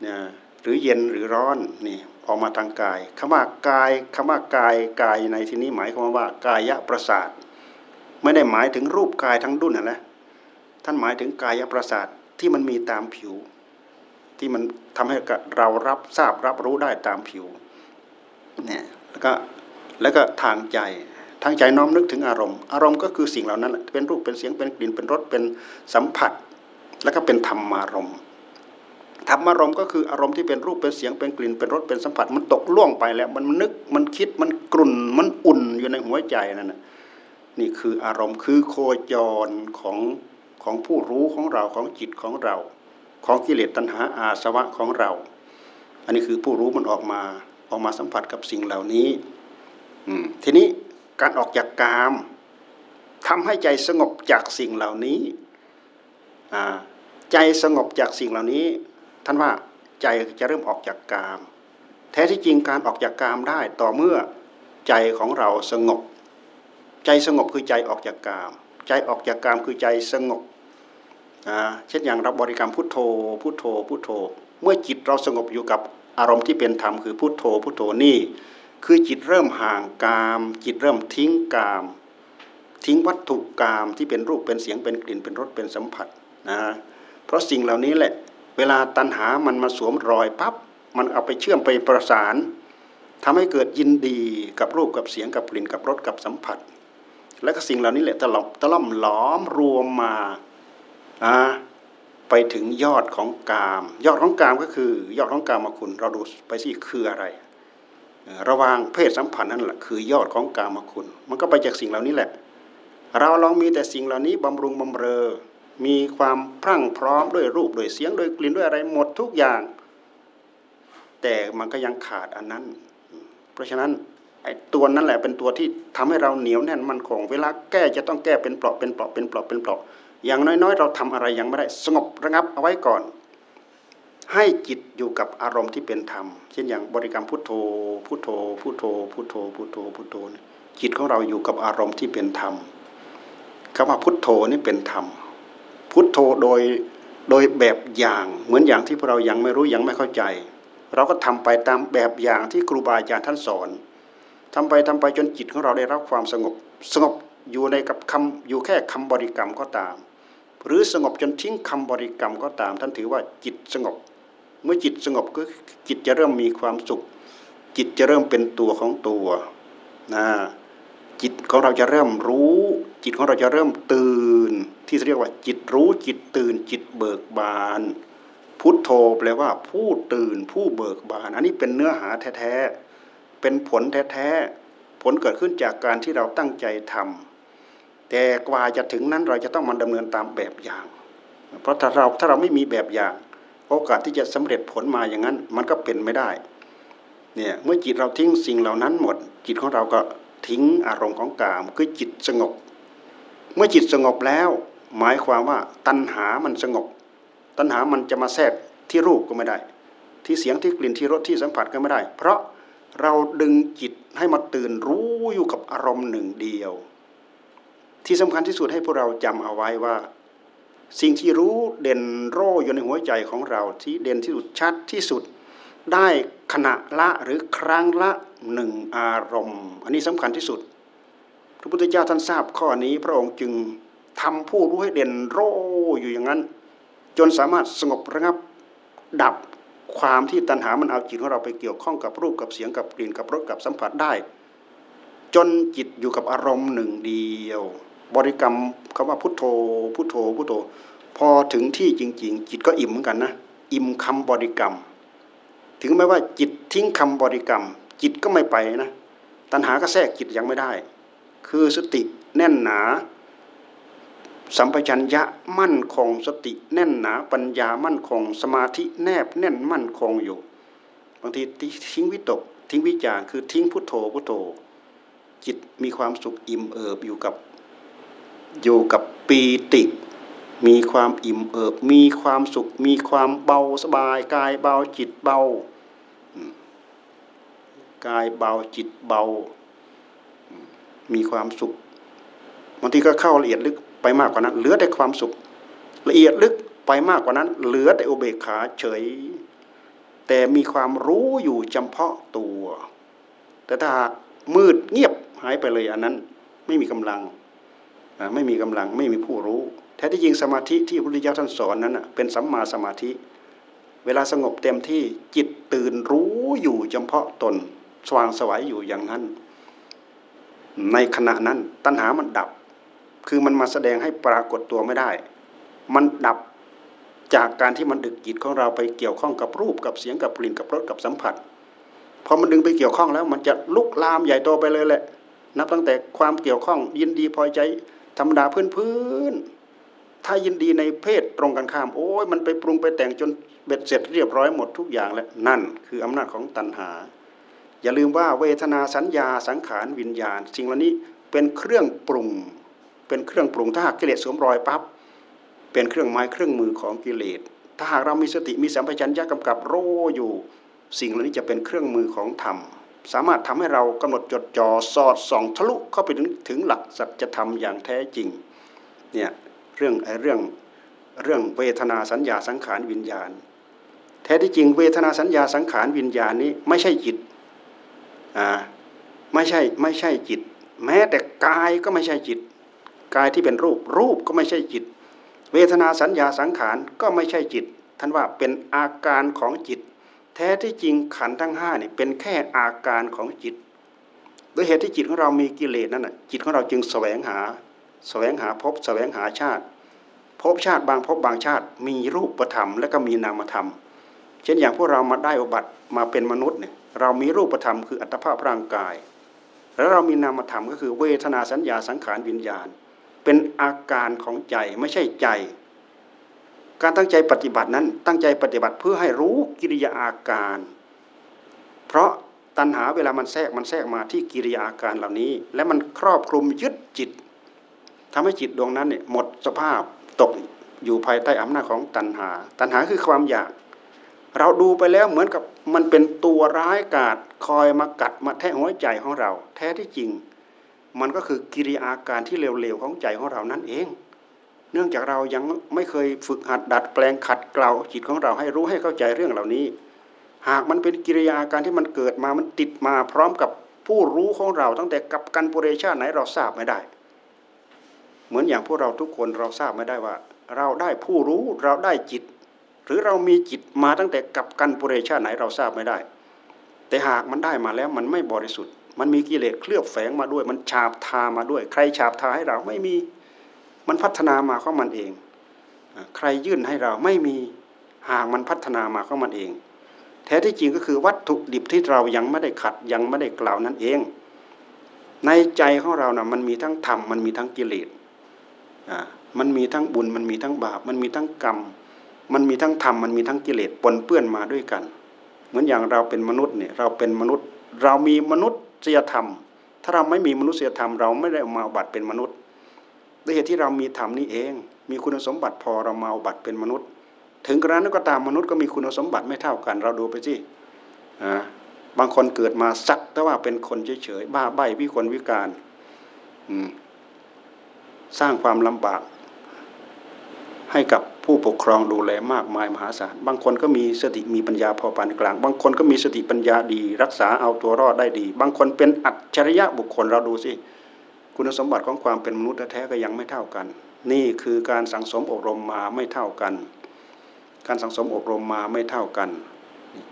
S2: เนี่ย หรือเย็นหรือร้อนนี่ออกมาทางกายคำว่ากายคำว่ากายกายในที่นี้หมายความว่ากายะประสาท ไม่ได้หมายถึงรูปกายทั้งดุนนะท่านหมายถึงกายะประสาทที่มันมีตามผิว ที่มันทำให้เรารับทราบรับรู้ได้ตามผิวเนี่ยแล้วก็แล้วก็ทางใจทางใจน้อมนึกถึงอารมณ์ อารมณ์ก็คือสิ่งเหล่านั้นเป็นรูปเป็นเสียงเป็นกลิ่นเป็นรสเป็นสัมผัส แล้วก็เป็นธรรมารมณ์ ธรรมารมณ์ก็คืออารมณ์ที่เป็นรูปเป็นเสียงเป็นกลิ่นเป็นรสเป็นสัมผัส มันตกล่วงไปแล้ว มันนึกมันคิดมันกลุ่นมันอุ่นอยู่ในหัวใจนั่นนะนี่คืออารมณ์คือโคจรของของผู้รู้ของเราของจิตของเรา ของกิเลสตัณหาอาสวะของเรา อันนี้คือผู้รู้มันออกมาออกมาสัมผัสกับสิ่งเหล่านี้ทีนี้การออกจากกามทำให้ใจสงบจากสิ่งเหล่านี้ ใจสงบจากสิ่งเหล่านี้ ท่านว่าใจจะเริ่มออกจากกาม แท้ที่จริงการออกจากกามได้ต่อเมื่อใจของเราสงบ ใจสงบคือใจออกจากกาม ใจออกจากกามคือใจสงบเช่นอย่างเราบริกรรมพุทโธพุทโธพุทโธ เมื่อจิตเราสงบอยู่กับอารมณ์ที่เป็นธรรมคือพุทโธพุทโธนี่ คือจิตเริ่มห่างกาม จิตเริ่มทิ้งกาม ทิ้งวัตถุกามที่เป็นรูปเป็นเสียงเป็นกลิ่นเป็นรสเป็นสัมผัสนะเพราะสิ่งเหล่านี้แหละ เวลาตัณหามันมาสวมรอยปับ๊บมันเอาไปเชื่อมไปประสานทำให้เกิดยินดีกับรูปกับเสียงกับกลิ่นกับรสกับสัมผัส และก็สิ่งเหล่านี้แหละตลบตล่อมหลอมรวมมาอ่าไปถึงยอดของกาม ยอดของกามก็คือยอดของกามคุณเราดูไปสิคืออะไร ระวางเพศสัมพันธ์นั่นแหละคือยอดของกามคุณ มันก็ไปจากสิ่งเหล่านี้แหละ เราลองมีแต่สิ่งเหล่านี้บำรุงบำเรอ มีความพรั่งพร้อมด้วยรูปด้วยเสียงด้วยกลิ่นด้วยอะไรหมดทุกอย่าง แต่มันก็ยังขาดอันนั้น เพราะฉะนั้นไอ้ตัวนั้นแหละเป็นตัวที่ทำให้เราเหนียวแน่นมั่นคงเวลาแก้จะต้องแก้เป็นเปลาะเป็นเปลาะเป็นเปลาะเป็นเปลาะอย่างน้อยๆ เราทำอะไรยังไม่ได้สงบระงับเอาไว้ก่อน ให้จิตอยู่กับอารมณ์ที่เป็นธรรม เช่นอย่างบริกรรมพุทโธพุทโธพุทโธพุทโธพุทโธพุทโธจิตของเราอยู่กับอารมณ์ที่เป็นธรรมคำว่าพุทโธนี่เป็นธรรม พุทโธโดยโดยแบบอย่างเหมือนอย่างที่พวกเรายังไม่รู้ยังไม่เข้าใจ เราก็ทำไปตามแบบอย่างที่ครูบาอาจารย์ท่านสอนทำไปทำไปจนจิตของเราได้รับความสงบสงบอยู่ในกับคำอยู่แค่คำบริกรรมก็ตาม หรือสงบจนทิ้งคำบริกรรมก็ตาม ท่านถือว่าจิตสงบ เมื่อจิตสงบก็จิตจะเริ่มมีความสุข จิตจะเริ่มเป็นตัวของตัวนะจิตของเราจะเริ่มรู้ จิตของเราจะเริ่มตื่น ที่เรียกว่าจิต รู้จิตตื่นจิตเบิกบาน พุทโธแปลว่าผู้ตื่นผู้เบิกบาน อันนี้เป็นเนื้อหาแท้ๆเป็นผลแท้ๆผลเกิดขึ้นจากการที่เราตั้งใจทำแต่กว่าจะถึงนั้นเราจะต้องมาดำเนินตามแบบอย่าง เพราะถ้าเราถ้าเราไม่มีแบบอย่าง โอกาสที่จะสำเร็จผลมาอย่างนั้น มันก็เป็นไม่ได้เนี่ยเมื่อจิตเราทิ้งสิ่งเหล่านั้นหมด จิตของเราก็ทิ้งอารมณ์ของกาม คือจิตสงบ เมื่อจิตสงบแล้ว หมายความว่าตัณหามันสงบ ตัณหามันจะมาแทรกที่รูปก็ไม่ได้ ที่เสียงที่กลิ่นที่รสที่สัมผัสก็ไม่ได้ เพราะเราดึงจิตให้มาตื่นรู้อยู่กับอารมณ์หนึ่งเดียว ที่สำคัญที่สุดให้พวกเราจำเอาไว้ว่า สิ่งที่รู้เด่นโร่อยู่ในหัวใจของเราที่เด่นที่สุดชัดที่สุด ได้ขณะละหรือครั้งละหนึ่งอารมณ์ อันนี้สำคัญที่สุดพระพุทธเจ้าท่านทราบข้อนี้พระองค์จึง ทำผู้รู้ให้เด่นโรอยู่อย่างนั้น จนสามารถสงบระงับดับความที่ตัณหามันเอาจิตของเราไปเกี่ยวข้องกับรูปกับเสียงกับกลิ่นกับรสกับสัมผัสได้ จนจิตอยู่กับอารมณ์หนึ่งเดียว บริกรรมคำว่าพุทโธพุทโธพุทโธ พอถึงที่จริง ๆ จิตก็อิ่มเหมือนกันนะ อิ่มคำบริกรรม ถึงแม้ว่าจิตทิ้งคำบริกรรม จิตก็ไม่ไปนะ ตัณหาก็แทรกจิตยังไม่ได้ คือสติแน่นหนา สัมปชัญญะมั่นคงสติแน่นหนาปัญญามั่นคง สมาธิแนบแน่นมั่นคงอยู่ บางทีทิ้งวิตก ทิ้งวิจารคือทิ้งพุทโธพุทโธ จิตมีความสุขอิ่มเอิบอยู่กับอยู่กับปีติ มีความอิ่มเอิบ มีความสุข มีความเบาสบาย กายเบาจิตเบากายเบาจิตเบา มีความสุขบางทีก็เข้าละเอียดลึก ไปมากกว่านั้น เหลือแต่ความสุข ละเอียดลึกไปมากกว่านั้น เหลือแต่อุเบกขาเฉย แต่มีความรู้อยู่เฉพาะตัว แต่ถ้ามืดเงียบหายไปเลยอันนั้นไม่มีกำลังไม่มีกำลังไม่มีผู้รู้ แท้ที่จริงสมาธิที่พระพุทธเจ้าท่านสอนนั้นเป็นสัมมาสมาธิ เวลาสงบเต็มที่จิตตื่นรู้อยู่เฉพาะตน สว่างสวัยอยู่อย่างนั้น ในขณะนั้นตัณหามันดับ คือมันมาแสดงให้ปรากฏตัวไม่ได้ มันดับจากการที่มันดึกจิตของเราไปเกี่ยวข้องกับรูปกับเสียงกับกลิ่นกับรสกับสัมผัสพอมันดึงไปเกี่ยวข้องแล้ว มันจะลุกลามใหญ่โตไปเลยแหละ นับตั้งแต่ความเกี่ยวข้องยินดีพอใจธรรมดาพื้นพื้นถ้ายินดีในเพศตรงกันข้าม โอ้ยมันไปปรุงไปแต่งจนเบ็ดเสร็จเรียบร้อยหมดทุกอย่างแล้วนั่นคืออำนาจของตัณหา อย่าลืมว่าเวทนาสัญญาสังขารวิญญาณ สิ่งเหล่านี้เป็นเครื่องปรุง เป็นเครื่องปรุงถ้าหากกิเลสสวมรอยปั๊บเป็นเครื่องไม้เครื่องมือของกิเลสถ้าหากเรามีสติมีสัมปชัญญะกำกับโรอยู่ สิ่งเหล่านี้จะเป็นเครื่องมือของธรรม สามารถทำให้เรากำหนดจดจ่อสอดส่องทะลุเข้าไปถึงถึงหลักสัจธรรมอย่างแท้จริงเนี่ยเรื่องไอ้เรื่องเรื่องเวทนาสัญญาสังขารวิญญาณ แท้ที่จริงเวทนาสัญญาสังขารวิญญาณนี้ไม่ใช่จิตอ่าไม่ใช่ไม่ใช่จิต แม้แต่กายก็ไม่ใช่จิต กายที่เป็นรูป รูปก็ไม่ใช่จิต เวทนาสัญญาสังขารก็ไม่ใช่จิต ท่านว่าเป็นอาการของจิต แท้ที่จริงขันทั้งห้านี่เป็นแค่อาการของจิตด้วยเหตุที่จิตของเรามีกิเลสนั่นน่ะจิตของเราจึงแสวงหา แสวงหาพบแสวงหาชาติพบชาติบางพบบางชาติมีรูปธรรมและก็มีนามธรรม เช่นอย่างพวกเรามาได้อุบัติมาเป็นมนุษย์เนี่ยเรามีรูปธรรมคืออัตภาพร่างกาย แล้วเรามีนามธรรมก็คือเวทนาสัญญาสังขารวิญญาณ เป็นอาการของใจไม่ใช่ใจ การตั้งใจปฏิบัตินั้นตั้งใจปฏิบัติเพื่อให้รู้กิริยาอาการ เพราะตัณหาเวลามันแทรกมันแทรกมาที่กิริยาอาการเหล่านี้ และมันครอบคลุมยึดจิตทำให้จิตดวงนั้นเนี่ยหมดสภาพตกอยู่ภายใต้อำนาจของตัณหา ตัณหาคือความอยาก เราดูไปแล้วเหมือนกับมันเป็นตัวร้ายกาจคอยมากัดมาแทะหัวใจของเรา แท้ที่จริง มันก็คือกิริยาการที่เร็วๆของใจของเรานั่นเอง เนื่องจากเรายังไม่เคยฝึกหัดดัดแปลงขัดเกลาจิตของเราให้รู้ให้เข้าใจเรื่องเหล่านี้ หากมันเป็นกิริยาการที่มันเกิดมามันติดมาพร้อมกับผู้รู้ของเราตั้งแต่กับกันปุเรชาไหนเราทราบไม่ได้ เหมือนอย่างพวกเราทุกคนเราทราบไม่ได้ว่า เราได้ผู้รู้เราได้จิต หรือเรามีจิตมาตั้งแต่กับกันปุเรชาไหนเราทราบไม่ได้ แต่หากมันได้มาแล้วมันไม่บริสุทธิ์ มันมีกิเลสเคลือบแฝงมาด้วย มันฉาบทามาด้วย ใครฉาบทาให้เราไม่มีมันพัฒนามาของมันเอง ใครยื่นให้เราไม่มีหากมันพัฒนามาของมันเอง แท้ที่จริงก็คือวัตถุดิบที่เรายังไม่ได้ขัดยังไม่ได้กล่าวนั่นเอง ในใจของเรานะ่ะมันมีทั้งธรรมมันมีทั้งกิเลสมันมีทั้งบุญมันมีทั้งบาปมันมีทั้งกรรม มันมีทั้งธรรมมันมีทั้งกิเลสปนเปื้อนมาด้วยกัน เหมือนอย่างเราเป็นมนุษย์เนี่ยเราเป็นมนุษย์ เรามีมนุษย ธรรม ถ้าเราไม่มีมนุษยธรรม เราไม่ได้มาบัตรเป็นมนุษย์ด้วยเหตุที่เรามีธรรมนี้เอง มีคุณสมบัติพอเรามาบัตรเป็นมนุษย์ ถึงกระนั้นก็ตามมนุษย์ก็มีคุณสมบัติไม่เท่ากัน เราดูไปสิบางคนเกิดมาสักแต่ว่าเป็นคนเฉยๆบ้าใบ้วิคนวิการสร้างความลำบากให้กับ ผู้ปกครองดูแลมากมายมหาศาลบางคนก็มีสติมีปัญญาพอปานกลาง บางคนก็มีสติปัญญาดี รักษาเอาตัวรอดได้ดี บางคนเป็นอัจฉริยะบุคคลเราดูสิคุณสมบัติของความเป็นมนุษย์แท้ก็ยังไม่เท่ากัน นี่คือการสังสมอบรมมาไม่เท่ากัน การสังสมอบรมมาไม่เท่ากัน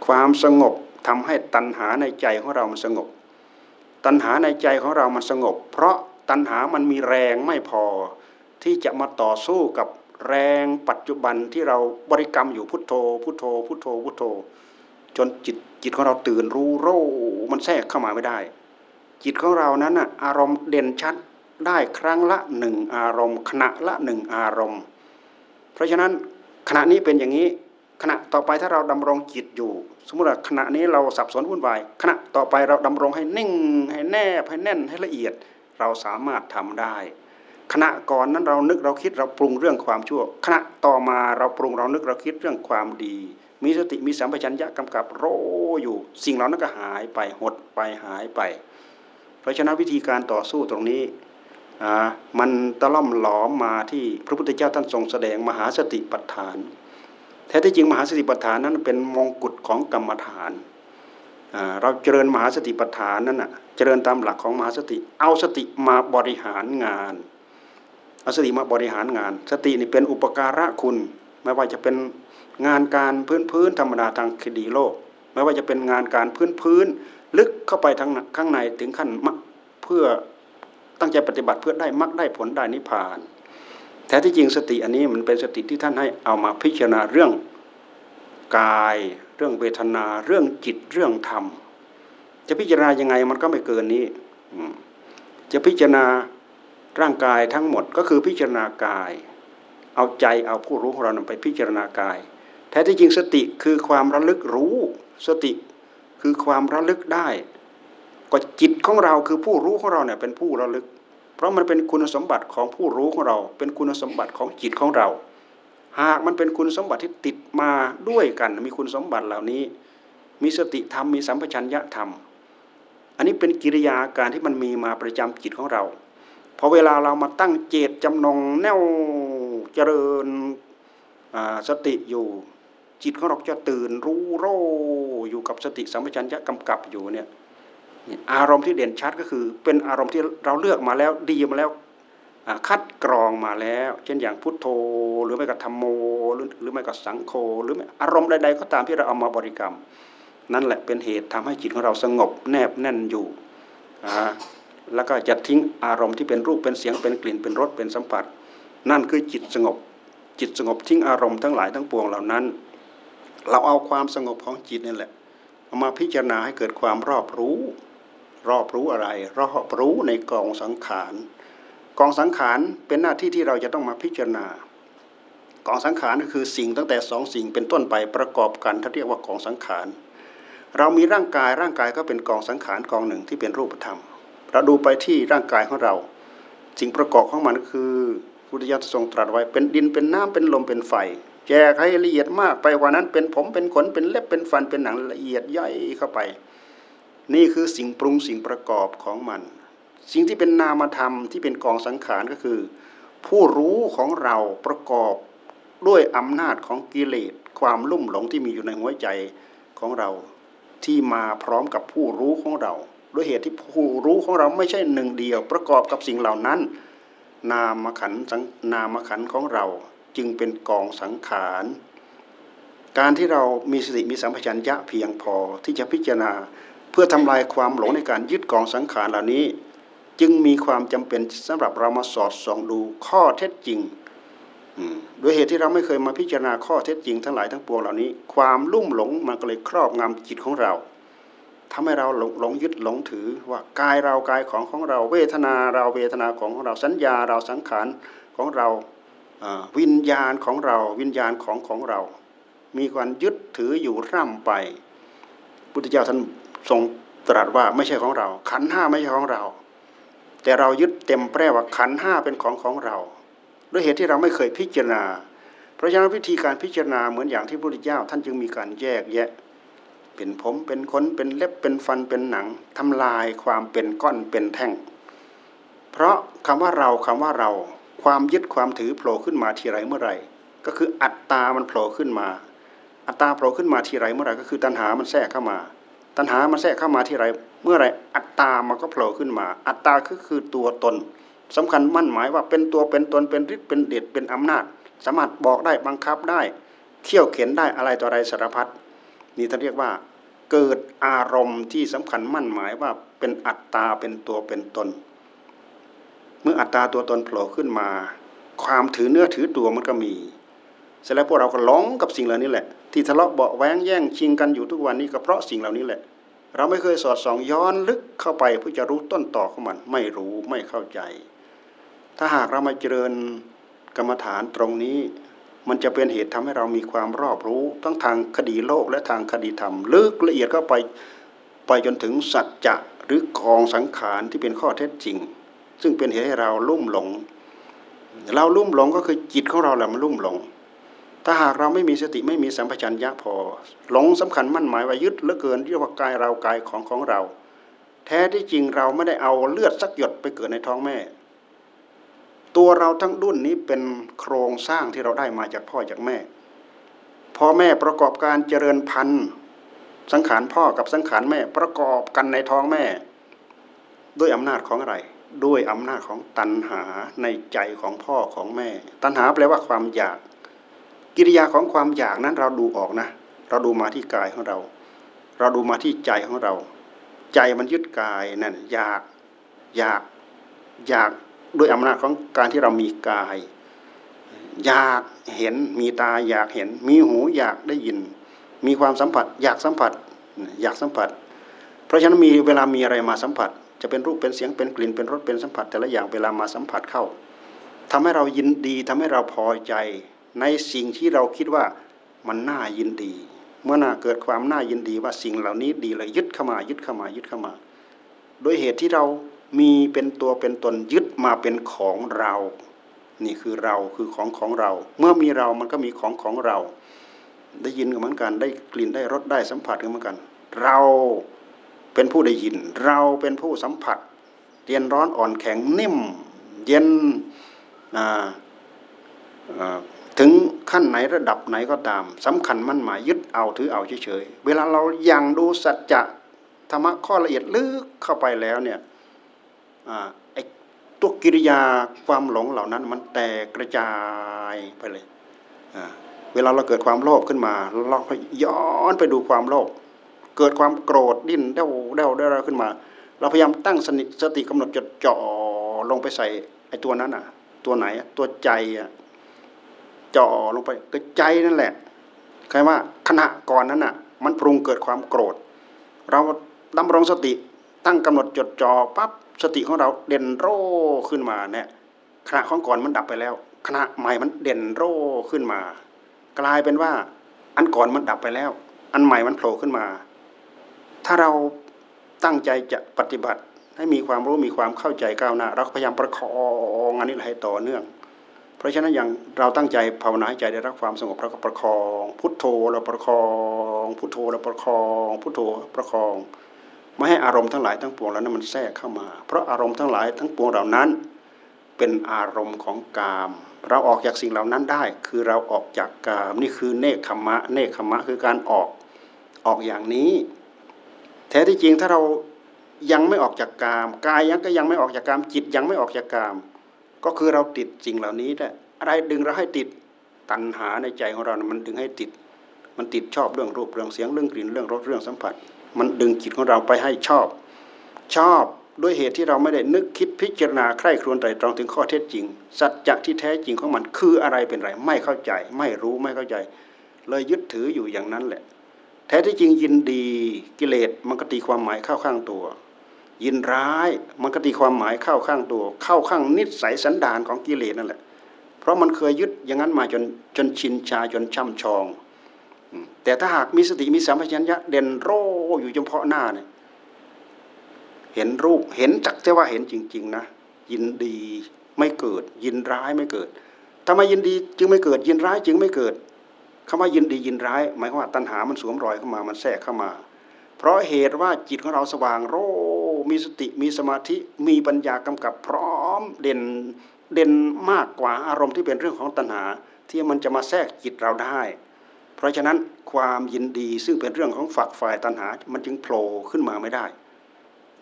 S2: ความสงบทำให้ตัณหาในใจของเรามันสงบ ตัณหาในใจของเรามันสงบ เพราะตัณหามันมีแรงไม่พอที่จะมาต่อสู้กับ แรงปัจจุบันที่เราบริกรรมอยู่พุทโธ พุทโธ พุทโธ พุทโธ จนจิตจิตของเราตื่นรู้โรมันแทรกเข้ามาไม่ได้ จิตของเรานั้นนะอารมณ์เด่นชัดได้ครั้งละหนึ่งอารมณ์ ขณะละหนึ่งอารมณ์ เพราะฉะนั้นขณะนี้เป็นอย่างนี้ขณะต่อไปถ้าเราดำรงจิตอยู่ สมมติว่าขณะนี้เราสับสนวุ่นวายขณะต่อไปเราดำรงให้นิ่งให้แนบให้แน่นให้ละเอียด เราสามารถทำได้ ขณะก่อนนั้นเรานึกเราคิดเราปรุงเรื่องความชั่ว ขณะต่อมาเราปรุงเรานึกเราคิดเรื่องความดี มีสติมีสัมปชัญญะกำกับโรอยู่ สิ่งเหล่านั้นก็หายไปหดไปหายไป เพราะฉะนั้นวิธีการต่อสู้ตรงนี้มันตะล่อมหลอมมาที่พระพุทธเจ้าท่านทรงแสดงมหาสติปัฏฐาน แท้ที่จริงมหาสติปัฏฐานนั้นเป็นมงกุฎของกรรมฐานเราเจริญมหาสติปัฏฐานนั้นนะเจริญตามหลักของมหาสติ เอาสติมาบริหารงาน เอาสติมาบริหารงาน สตินี่เป็นอุปการะคุณ ไม่ว่าจะเป็นงานการพื้นพื้นธรรมดาทางคดีโลก ไม่ว่าจะเป็นงานการพื้นพื้นลึกเข้าไปทางข้างในถึงขั้นเพื่อตั้งใจปฏิบัติเพื่อได้มรรคได้ผลได้นิพพานแท้ที่จริงสติอันนี้มันเป็นสติที่ท่านให้เอามาพิจารณาเรื่องกาย เรื่องเวทนา เรื่องจิตเรื่องธรรม จะพิจารณายังไงมันก็ไม่เกินนี้จะพิจารณา ร่างกายทั้งหมดก็คือพิจารณากาย เอาใจเอาผู้รู้ของเรานำไปพิจารณากาย แท้ที่จริงสติคือความระลึกรู้ สติคือความระลึกได้ ก็จิตของเราคือผู้รู้ของเราเนี่ยเป็นผู้ระลึก เพราะมันเป็นคุณสมบัติของผู้รู้ของเรา เป็นคุณสมบัติของจิตของเรา หากมันเป็นคุณสมบัติที่ติดมาด้วยกัน มีคุณสมบัติเหล่านี้ มีสติธรรมมีสัมปชัญญะธรรม อันนี้เป็นกิริยาการที่มันมีมาประจำจิตของเรา พอเวลาเรามาตั้งเจตจำนงแนวเจริญสติอยู่ จิตของเราจะตื่นรู้โรอยู่กับสติสัมปชัญญะกำกับอยู่เนี่ยอารมณ์ที่เด่นชัดก็คือ เป็นอารมณ์ที่เราเลือกมาแล้วดีมาแล้วคัดกรองมาแล้ว เช่นอย่างพุทโธ หรือไม่ก็ธรรมโม หรือหรือไม่ก็สังโฆหรืออารมณ์ใดๆก็ตามที่เราเอามาบริกรรม นั่นแหละเป็นเหตุทำให้จิตของเราสงบแนบแน่นอยู่ แล้วก็จะทิ้งอารมณ์ที่เป็นรูปเป็นเสียงเป็นกลิ่นเป็นรสเป็นสัมผัส นั่นคือจิตสงบ จิตสงบทิ้งอารมณ์ทั้งหลายทั้งปวงเหล่านั้น เราเอาความสงบของจิตนี่แหละเอามาพิจารณาให้เกิดความรอบรู้ รอบรู้อะไร รอบรู้ในกองสังขารกองสังขารเป็นหน้าที่ที่เราจะต้องมาพิจารณากองสังขารก็คือสิ่งตั้งแต่สองสิ่งเป็นต้นไปประกอบกันท่าเรียกว่ากองสังขารเรามีร่างกายร่างกายก็เป็นกองสังขารกองหนึ่งที่เป็นรูปธรรม เราดูไปที่ร่างกายของเรา สิ่งประกอบของมันคือพุทธิยถาทรงตรัสไว้เป็นดินเป็นน้ำเป็นลมเป็นไฟแจกให้ละเอียดมากไปกว่านั้นเป็นผมเป็นขนเป็นเล็บเป็นฟันเป็นหนังละเอียดย่อยเข้าไป นี่คือสิ่งปรุงสิ่งประกอบของมัน สิ่งที่เป็นนามธรรมที่เป็นกองสังขารก็คือ ผู้รู้ของเราประกอบด้วยอำนาจของกิเลสความลุ่มหลงที่มีอยู่ในหัวใจของเรา ที่มาพร้อมกับผู้รู้ของเรา ด้วยเหตุที่ผู้รู้ของเราไม่ใช่หนึ่งเดียว ประกอบกับสิ่งเหล่านั้น นามขันนามขันของเราจึงเป็นกองสังขารการที่เรามีสติมีสัมปชัญญะเพียงพอที่จะพิจารณาเพื่อทำลายความหลงในการยึดกองสังขารเหล่านี้ จึงมีความจำเป็นสำหรับเรามาสอดส่องดูข้อเท็จจริงด้วยเหตุที่เราไม่เคยมาพิจารณาข้อเท็จจริงทั้งหลายทั้งปวงเหล่านี้ ความลุ่มหลงมันก็เลยครอบงำจิตของเรา ทำให้เราหลงหลงยึดหลงถือว่ากายเรากายของของเราเวทนาเราเวทนาของของเราสัญญาเราสังขารของเราวิญญาณของเราวิญญาณของของเรา มีการยึดถืออยู่ร่ำไป พุทธเจ้าท่านทรงตรัสว่าไม่ใช่ของเรา ขันห้าไม่ใช่ของเรา แต่เรายึดเต็มแปรว่าขันห้าเป็นของของเรา ด้วยเหตุที่เราไม่เคยพิจารณา เพราะฉะนั้นวิธีการพิจารณาเหมือนอย่างที่พระพุทธเจ้า ท่านจึงมีการแยกแยะ เป็นผมเป็นขนเป็นเล็บเป็นฟันเป็นหนังทำลายความเป็นก้อนเป็นแท่ง เพราะคำว่าเราคำว่าเรา ความยึดความถือโผล่ขึ้นมาทีไรเมื่อไรก็คืออัตตามันโผล่ขึ้นมา อัตตาโผล่ขึ้นมาทีไรเมื่อไรก็คือตัณหามันแทรกเข้ามา ตัณหามันแทรกเข้ามาทีไร เมื่อไรอัตตามันก็โผล่ขึ้นมา อัตตาคือคือตัวตนสำคัญมั่นหมายว่าเป็นตัวเป็นตนเป็นฤทธิ์เป็นเดชเป็นอำนาจ สามารถบอกได้บังคับได้เขี่ยวเข็นได้อะไรต่ออะไรสารพัด นี่ท่านเรียกว่า เกิดอารมณ์ที่สำคัญมั่นหมายว่าเป็นอัตตาเป็นตัวเป็นตน เมื่ออัตตาตัวตนโผล่ขึ้นมา ความถือเนื้อถือตัวมันก็มีเสร็จแล้วพวกเราก็หลงกับสิ่งเหล่านี้แหละ ที่ทะเลาะเบาแหวงแย่งชิงกันอยู่ทุกวันนี้ก็เพราะสิ่งเหล่านี้แหละ เราไม่เคยสอดส่องย้อนลึกเข้าไปเพื่อจะรู้ต้นต่อของมันไม่รู้ไม่เข้าใจ ถ้าหากเรามาเจริญกรรมฐานตรงนี้ มันจะเป็นเหตุทำให้เรามีความรอบรู้ทั้งทางคดีโลกและทางคดีธรรม ลึกละเอียดเข้าไปไปจนถึงสัจจะหรือกองสังขารที่เป็นข้อเท็จจริง ซึ่งเป็นเหตุให้เราลุ่มหลง เราลุ่มหลงก็คือจิตของเราแหละมันลุ่มหลง ถ้าหากเราไม่มีสติไม่มีสัมปชัญญะพอ หลงสำคัญมั่นหมายว่ายึดเหลือเกินเรียกว่ากายเรากายของของเรา แท้ที่จริงเราไม่ได้เอาเลือดสักหยดไปเกิดในท้องแม่ ตัวเราทั้งดุนนี้เป็นโครงสร้างที่เราได้มาจากพ่อจากแม่พ่อแม่ประกอบการเจริญพันธุ์ สังขารพ่อกับสังขารแม่ประกอบกันในท้องแม่ ด้วยอำนาจของอะไร ด้วยอำนาจของตัณหาในใจของพ่อของแม่ ตัณหาแปลว่าความอยาก กิริยาของความอยากนั้นเราดูออกนะ เราดูมาที่กายของเรา เราดูมาที่ใจของเรา ใจมันยึดกายนั่นอยากอยากอยาก ด้วยอำนาจของการที่เรามีกาย อยากเห็นมีตาอยากเห็น มีหูอยากได้ยิน มีความสัมผัส อยากสัมผัส อยากสัมผัส เพราะฉะนั้นมีเวลามีอะไรมาสัมผัส จะเป็นรูปเป็นเสียงเป็นกลิ่นเป็นรสเป็นสัมผัส แต่ละอย่างเวลามาสัมผัสเข้าทำให้เรายินดีทำให้เราพอใจในสิ่งที่เราคิดว่ามันน่ายินดี เมื่อน่าเกิดความน่ายินดีว่าสิ่งเหล่านี้ดีเลยยึดเข้ามายึดเข้ามายึดเข้ามา โดยเหตุที่เรา มีเป็นตัวเป็นตนยึดมาเป็นของเรา นี่คือเราคือของของเรา เมื่อมีเรามันก็มีของของเรา ได้ยินกันเหมือนกัน ได้กลิ่นได้รสได้สัมผัสกันเหมือนกัน เราเป็นผู้ได้ยิน เราเป็นผู้สัมผัสเย็นร้อนอ่อนแข็งนิ่ม เย็นถึงขั้นไหนระดับไหนก็ตามสำคัญมั่นหมายยึดเอาถือเอาเฉยๆเวลาเรายังดูสัจจะธรรมะข้อละเอียดลึกเข้าไปแล้วเนี่ย ไอ้ตัวกิริยาความหลงเหล่านั้น มันแตกกระจายไปเลยเวลาเราเกิดความโลภขึ้นมาเราย้อนไปดูความโลภเกิดความโกรธดิ้นเด้าเด้าเด้าขึ้นมา เราพยายามตั้งสนิทสติกำหนดจดจ่อลงไปใส่ไอ้ตัวนั้นอะ ตัวไหนตัวใจอะจ่อลงไปก็ใจนั่นแหละใครว่าขณะก่อนนั้นอะ มันปรุงเกิดความโกรธ เราดำรงสติ ตั้งกำหนดจดจ่อปั๊บสติของเราเด่นโร่ขึ้นมาเนี่ยขณะของก่อนมันดับไปแล้วขณะใหม่มันเด่นโร่ขึ้นมา กลายเป็นว่า อันก่อนมันดับไปแล้ว อันใหม่มันโผล่ขึ้นมา ถ้าเราตั้งใจจะปฏิบัติให้มีความรู้มีความเข้าใจก้าวหน้าเราพยายามประคองอันนี้ให้ต่อเนื่อง เพราะฉะนั้นอย่างเราตั้งใจภาวนาใจได้รับความสงบเราก็ประคอง พุทโธเราประคอง พุทโธเราประคอง พุทโธประคอง ไม่ให้อารมณ์ทั้งหลายทั้งปวงเหล่านั้นมันแทรกเข้ามา เพราะอารมณ์ทั้งหลายทั้งปวงเหล่านั้น เป็นอารมณ์ของกาม เราออกจากสิ่งเหล่านั้นได้ คือเราออกจากกามนี่คือเนคขมะ เนคขมะคือการออกออกอย่างนี้ แท้ที่จริงถ้าเรายังไม่ออกจากกามกายยังก็ยังไม่ออกจากกามจิตยังไม่ออกจากกาม ก็คือเราติดสิ่งเหล่านี้แหละอะไรดึงเราให้ติดตัณหาในใจของเรานะมันดึงให้ติด มันติดชอบเรื่องรูปเรื่องเสียงเรื่องกลิ่นเรื่องรสเรื่องสัมผัส มันดึงจิตของเราไปให้ชอบ ชอบด้วยเหตุที่เราไม่ได้นึกคิดพิจารณาใคร่ครวญไตรตรองถึงข้อเท็จจริง สัจจะที่แท้จริงของมันคืออะไรเป็นไรไม่เข้าใจ ไม่รู้ไม่เข้าใจ เลยยึดถืออยู่อย่างนั้นแหละ แท้ที่จริงยินดีกิเลสมันก็ตีความหมายเข้าข้างตัว ยินร้ายมันก็ตีความหมายเข้าข้างตัว เข้าข้างนิสัยสันดานของกิเลสนั่นแหละ เพราะมันเคยยึดอย่างนั้นมาจนจนชินชาจนช่ำชอง แต่ถ้าหากมีสติมีสัมปชัญญะเด่นโรอยู่เฉพาะหน้าเนี่ยเห็นรูปเห็นจักแต่ว่าเห็นจริง ๆ นะ ยินดีไม่เกิด ยินร้ายไม่เกิดทำไมยินดีจึงไม่เกิด ยินร้ายจึงไม่เกิดคำว่ายินดียินร้าย หมายความว่าตัณหามันสวมรอยเข้ามามันแทรกเข้ามา เพราะเหตุว่าจิตของเราสว่างโรมีสติมีสมาธิมีปัญญากำกับพร้อมเด่นเด่นมากกว่าอารมณ์ที่เป็นเรื่องของตัณหา ที่มันจะมาแทรกจิตเราได้ เพราะฉะนั้นความยินดีซึ่งเป็นเรื่องของฝักฝ่ายตัณหา มันจึงโผล่ขึ้นมาไม่ได้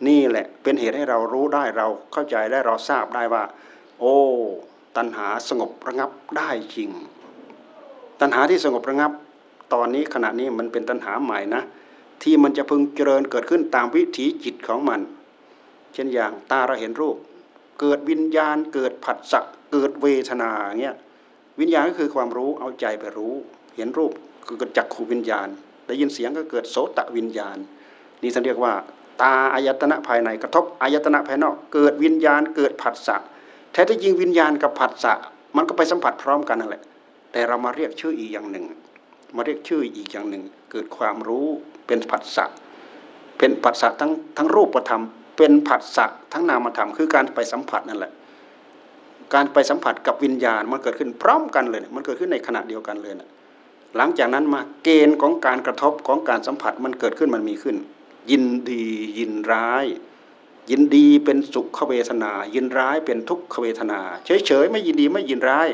S2: นี่แหละเป็นเหตุให้เรารู้ได้เราเข้าใจได้เราทราบได้ว่า โอ้ตัณหาสงบระงับได้จริง ตัณหาที่สงบระงับ ตอนนี้ขณะนี้มันเป็นตัณหาใหม่นะ ที่มันจะพึงเจริญเกิดขึ้นตามวิถีจิตของมัน เช่นอย่างตาเราเห็นรูป เกิดวิญญาณเกิดผัสสะเกิดเวทนาเงี้ยวิญญาณก็คือความรู้เอาใจไปรู้ เห็นรูป คือจักขูวิญญาณ ได้ยินเสียงก็เกิดโสตวิญญาณ นี่ท่านเรียกว่า ตาอายตนะภายในกระทบอายตนะภายนอก เกิดวิญญาณ เกิดผัสสะแท้ที่จริงวิญญาณกับผัสสะมันก็ไปสัมผัสพร้อมกันนั่นแหละ แต่เรามาเรียกชื่ออีกอย่างหนึ่ง มาเรียกชื่ออีกอย่างหนึ่ง เกิดความรู้เป็นผัสสะเป็นผัสสะทั้งทั้งรูปธรรม เป็นผัสสะทั้งนามธรรมคือการไปสัมผัสนั่นแหละการไปสัมผัสกับวิญญาณมันเกิดขึ้นพร้อมกันเลย มันเกิดขึ้นในขณะเดียวกันเลยนะ หลังจากนั้นมาเกณฑ์ของการกระทบของการสัมผัสมันเกิดขึ้นมันมีขึ้น ยินดียินร้าย ยินดีเป็นสุขเวทนา ยินร้ายเป็นทุกขเวทนา เฉยๆไม่ยินดีไม่ยินร้าย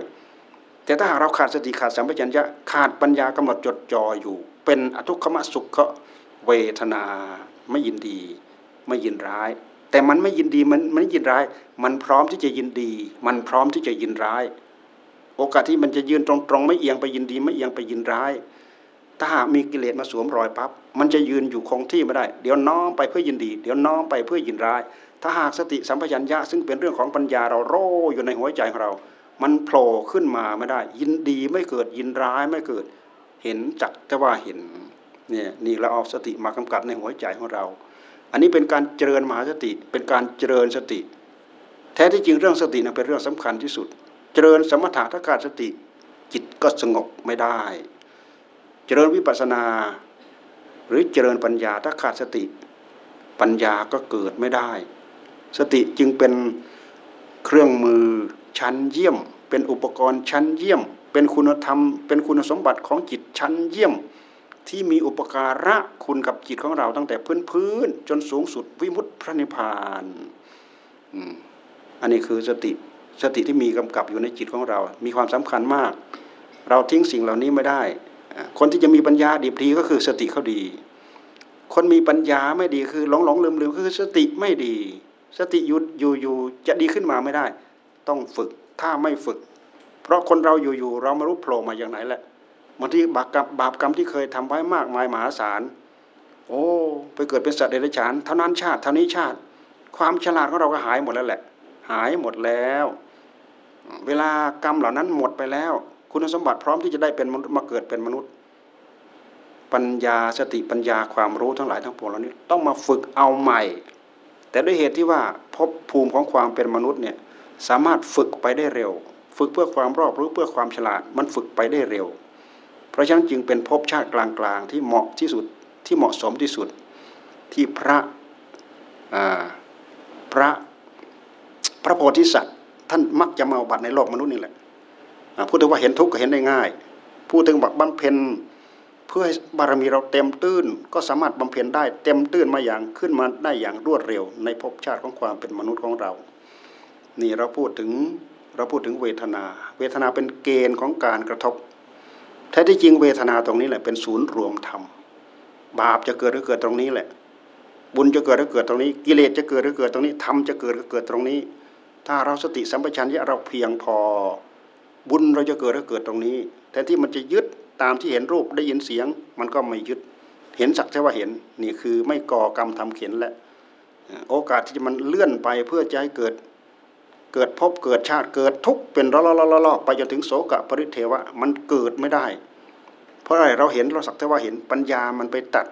S2: แต่ถ้าหากเราขาดสติขาดสัมปชัญญะขาดปัญญากำหนดจดจ่ออยู่ เป็นอทุกขมสุขเวทนา ไม่ยินดี ไม่ยินร้าย แต่มันไม่ยินดีมันไมันยินร้าย มันพร้อมที่จะยินดี มันพร้อมที่จะยินร้าย โอกาสที่มันจะยืนตรงๆ ไม่เอียงไปยินดีไม่เอียงไปยินร้าย ถ้าหากมีกิเลสมาสวมรอยปั๊บมันจะยืนอยู่คงที่ไม่ได้ เดี๋ยวน้อมไปเพื่อยินดี เดี๋ยวน้อมไปเพื่อยินร้าย ถ้าหากสติสัมปชัญญะซึ่งเป็นเรื่องของปัญญาเราโร่อยู่ในหัวใจของเรา มันโผล่ขึ้นมาไม่ได้ ยินดีไม่เกิดยินร้ายไม่เกิด เห็นจักแต่ว่าเห็นเนี่ยนี่เราเอาสติมากำกับในหัวใจของเรา อันนี้เป็นการเจริญมหาสติเป็นการเจริญสติ แท้ที่จริงเรื่องสตินั้นเป็นเรื่องสำคัญที่สุด เจริญสมถะถ้าขาดสติจิตก็สงบไม่ได้ เจริญวิปัสนา หรือเจริญปัญญาถ้าขาดสติ ปัญญาก็เกิดไม่ได้ สติจึงเป็นเครื่องมือชั้นเยี่ยม เป็นอุปกรณ์ชั้นเยี่ยม เป็นคุณธรรม เป็นคุณสมบัติของจิตชั้นเยี่ยม ที่มีอุปการะคุณกับจิตของเราตั้งแต่พื้นพื้นจนสูงสุดวิมุตติพระนิพพานอันนี้คือสติ สติที่มีกำกับอยู่ในจิตของเรา มีความสำคัญมาก เราทิ้งสิ่งเหล่านี้ไม่ได้ คนที่จะมีปัญญาดีดีก็คือสติเขาดี คนมีปัญญาไม่ดีคือหลงหลงลืมลืมคือสติไม่ดี สติยุดอยู่อยู่จะดีขึ้นมาไม่ได้ ต้องฝึกถ้าไม่ฝึก เพราะคนเราอยู่อยู่เราไม่รู้โผล่มาอย่างไหนแหละบางทีบาปกรรมบาปกรรมที่เคยทำไว้มากมายมหาศาลโอ้ไปเกิดเป็นสัตว์เดรัจฉานเท่านั้นชาติเท่านี้ชาติ ความฉลาดของเราก็หายหมดแล้วแหละายหมดแล้ว เวลากรรมเหล่านั้นหมดไปแล้ว คุณสมบัติพร้อมที่จะได้เป็นมนุษย์มาเกิดเป็นมนุษย์ ปัญญาสติปัญญาความรู้ทั้งหลายทั้งปวงเหล่านี้ ต้องมาฝึกเอาใหม่ แต่ด้วยเหตุที่ว่าพบภูมิของความเป็นมนุษย์เนี่ยสามารถฝึกไปได้เร็ว ฝึกเพื่อความรอบรู้เพื่อความฉลาดมันฝึกไปได้เร็ว เพราะฉะนั้นจึงเป็นภพชาติกลางๆที่เหมาะที่สุดที่เหมาะสมที่สุดที่พระพระ พระโพธิสัตว์ ท่านมักจะมาบัติในโลกมนุษย์นี่แหละพูดถึงว่าเห็นทุกข์ก็เห็นได้ง่าย พูดถึงบักบำเพ็ญเพื่อให้บารมีเราเต็มตื้น ก็สามารถบำเพ็ญได้เต็มตื้นมาอย่างขึ้นมาได้อย่างรวดเร็ว ในภพชาติของความเป็นมนุษย์ของเรา นี่เราพูดถึงเราพูดถึงเวทนา เวทนาเป็นเกณฑ์ของการกระทบแท้ที่จริงเวทนาตรงนี้แหละเป็นศูนย์รวมธรรมบาปจะเกิดหรือเกิดตรงนี้แหละ บุญจะเกิดหรือเกิดตรงนี้ กิเลสจะเกิดหรือเกิดตรงนี้ธรรมจะเกิดหรือเกิดตรงนี้ ถ้าเราสติสัมปชัญญะเราเพียงพอ บุญเราจะเกิดหรือเกิดตรงนี้แทนที่มันจะยึดตามที่เห็นรูปได้ยินเสียง มันก็ไม่ยึดเห็นสักแต่ว่าเห็นนี่คือไม่ก่อกรรมทำเข็นแหละโอกาสที่จะมันเลื่อนไปเพื่อจะให้เกิดเกิดพบเกิดชาติเกิดทุกเป็นรอๆๆไปจนถึงโสกะปริเทวะมันเกิดไม่ได้ เพราะอะไรเราเห็นเราสักแต่ว่าเห็นปัญญามันไปตัด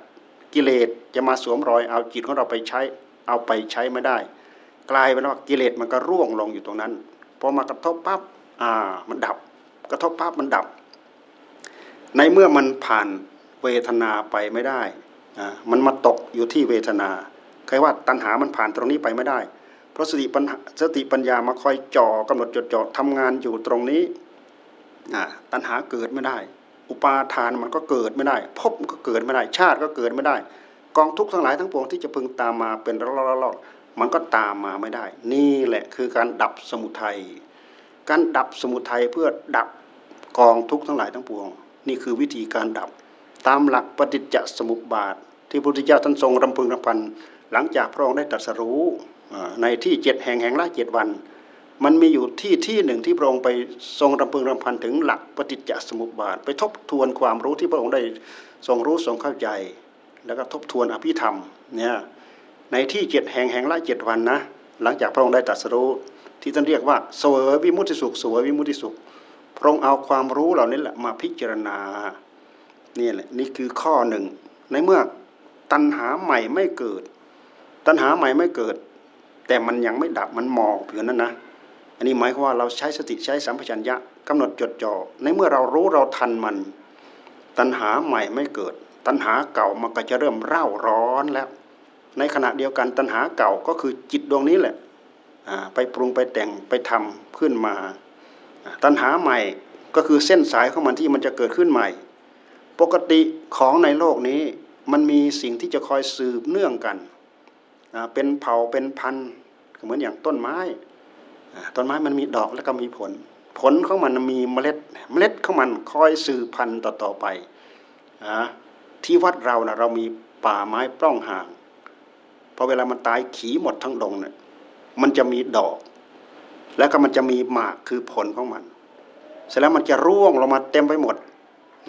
S2: กิเลสจะมาสวมรอยเอาจิตของเราไปใช้เอาไปใช้ไม่ได้ กลายเป็นว่ากิเลสมันก็ร่วงลงอยู่ตรงนั้นพอมากระทบปั๊บอ่ามันดับ กระทบปั๊บมันดับ ในเมื่อมันผ่านเวทนาไปไม่ได้อ่ามันมาตกอยู่ที่เวทนาใครว่าตัณหามันผ่านตรงนี้ไปไม่ได้ เพราะสติปัญสติปัญญามาคอยจ่อกำหนดจดจ่อทำงานอยู่ตรงนี้ตัณหาเกิดไม่ได้ อุปาทานมันก็เกิดไม่ได้ภพก็เกิดไม่ได้ ชาติก็เกิดไม่ได้ กองทุกข์ทั้งหลายทั้งปวงที่จะพึงตามมาเป็นรอบๆ มันก็ตามมาไม่ได้ นี่แหละคือการดับสมุทัย การดับสมุทัยเพื่อดับกองทุกข์ทั้งหลายทั้งปวง นี่คือวิธีการดับตามหลักปฏิจจสมุปบาท ที่พระพุทธเจ้าท่านทรงรำพึงรำพัน หลังจากพระองค์ได้ตรัสรู้ในที่เจ็ดแห่งแห่งละเจ็ดวัน มันมีอยู่ที่ที่หนึ่งที่พระองค์ไปทรงรำพึงรำพันถึงหลักปฏิจจสมุปบาท ไปทบทวนความรู้ที่พระองค์ได้ทรงรู้ทรงเข้าใจ แล้วก็ทบทวนอภิธรรมเนี่ย ในที่เจ็ดแห่งแห่งละเจ็ดวันนะ หลังจากพระองค์ได้ตรัสรู้ที่ท่านเรียกว่าสวยวิมุติสุขสวยวิมุติสุข พระองค์เอาความรู้เหล่านี้แหละมาพิจารณานี่แหละนี่คือข้อหนึ่ง ในเมื่อตัณหาใหม่ไม่เกิด ตัณหาใหม่ไม่เกิด แต่มันยังไม่ดับมันหมอกอยู่นั่นนะ อันนี้หมายความว่าเราใช้สติใช้สัมปชัญญะกำหนดจดจ่อในเมื่อเรารู้เราทันมัน ตัณหาใหม่ไม่เกิด ตัณหาเก่ามันก็จะเริ่มเร่าร้อนแล้ว ในขณะเดียวกันตัณหาเก่าก็คือจิตดวงนี้แหละไปปรุงไปแต่งไปทำขึ้นมา ตัณหาใหม่ก็คือเส้นสายของมันที่มันจะเกิดขึ้นใหม่ ปกติของในโลกนี้มันมีสิ่งที่จะคอยสืบเนื่องกัน เป็นเผ่าเป็นพันธุ์เหมือนอย่างต้นไม้ต้นไม้มันมีดอกแล้วก็มีผล ผลของมันมีเมล็ด เมล็ดของมันคอยสืบพันธุ์ต่อๆไปที่วัดเรานะเรามีป่าไม้ปล้องห่าง อเวลามันตายขีหมดทั้งดงเนี่ยมันจะมีดอก แล้วก็มันจะมีหมากคือผลของมัน เสร็จแล้วมันจะร่วงลงมาเต็มไปหมด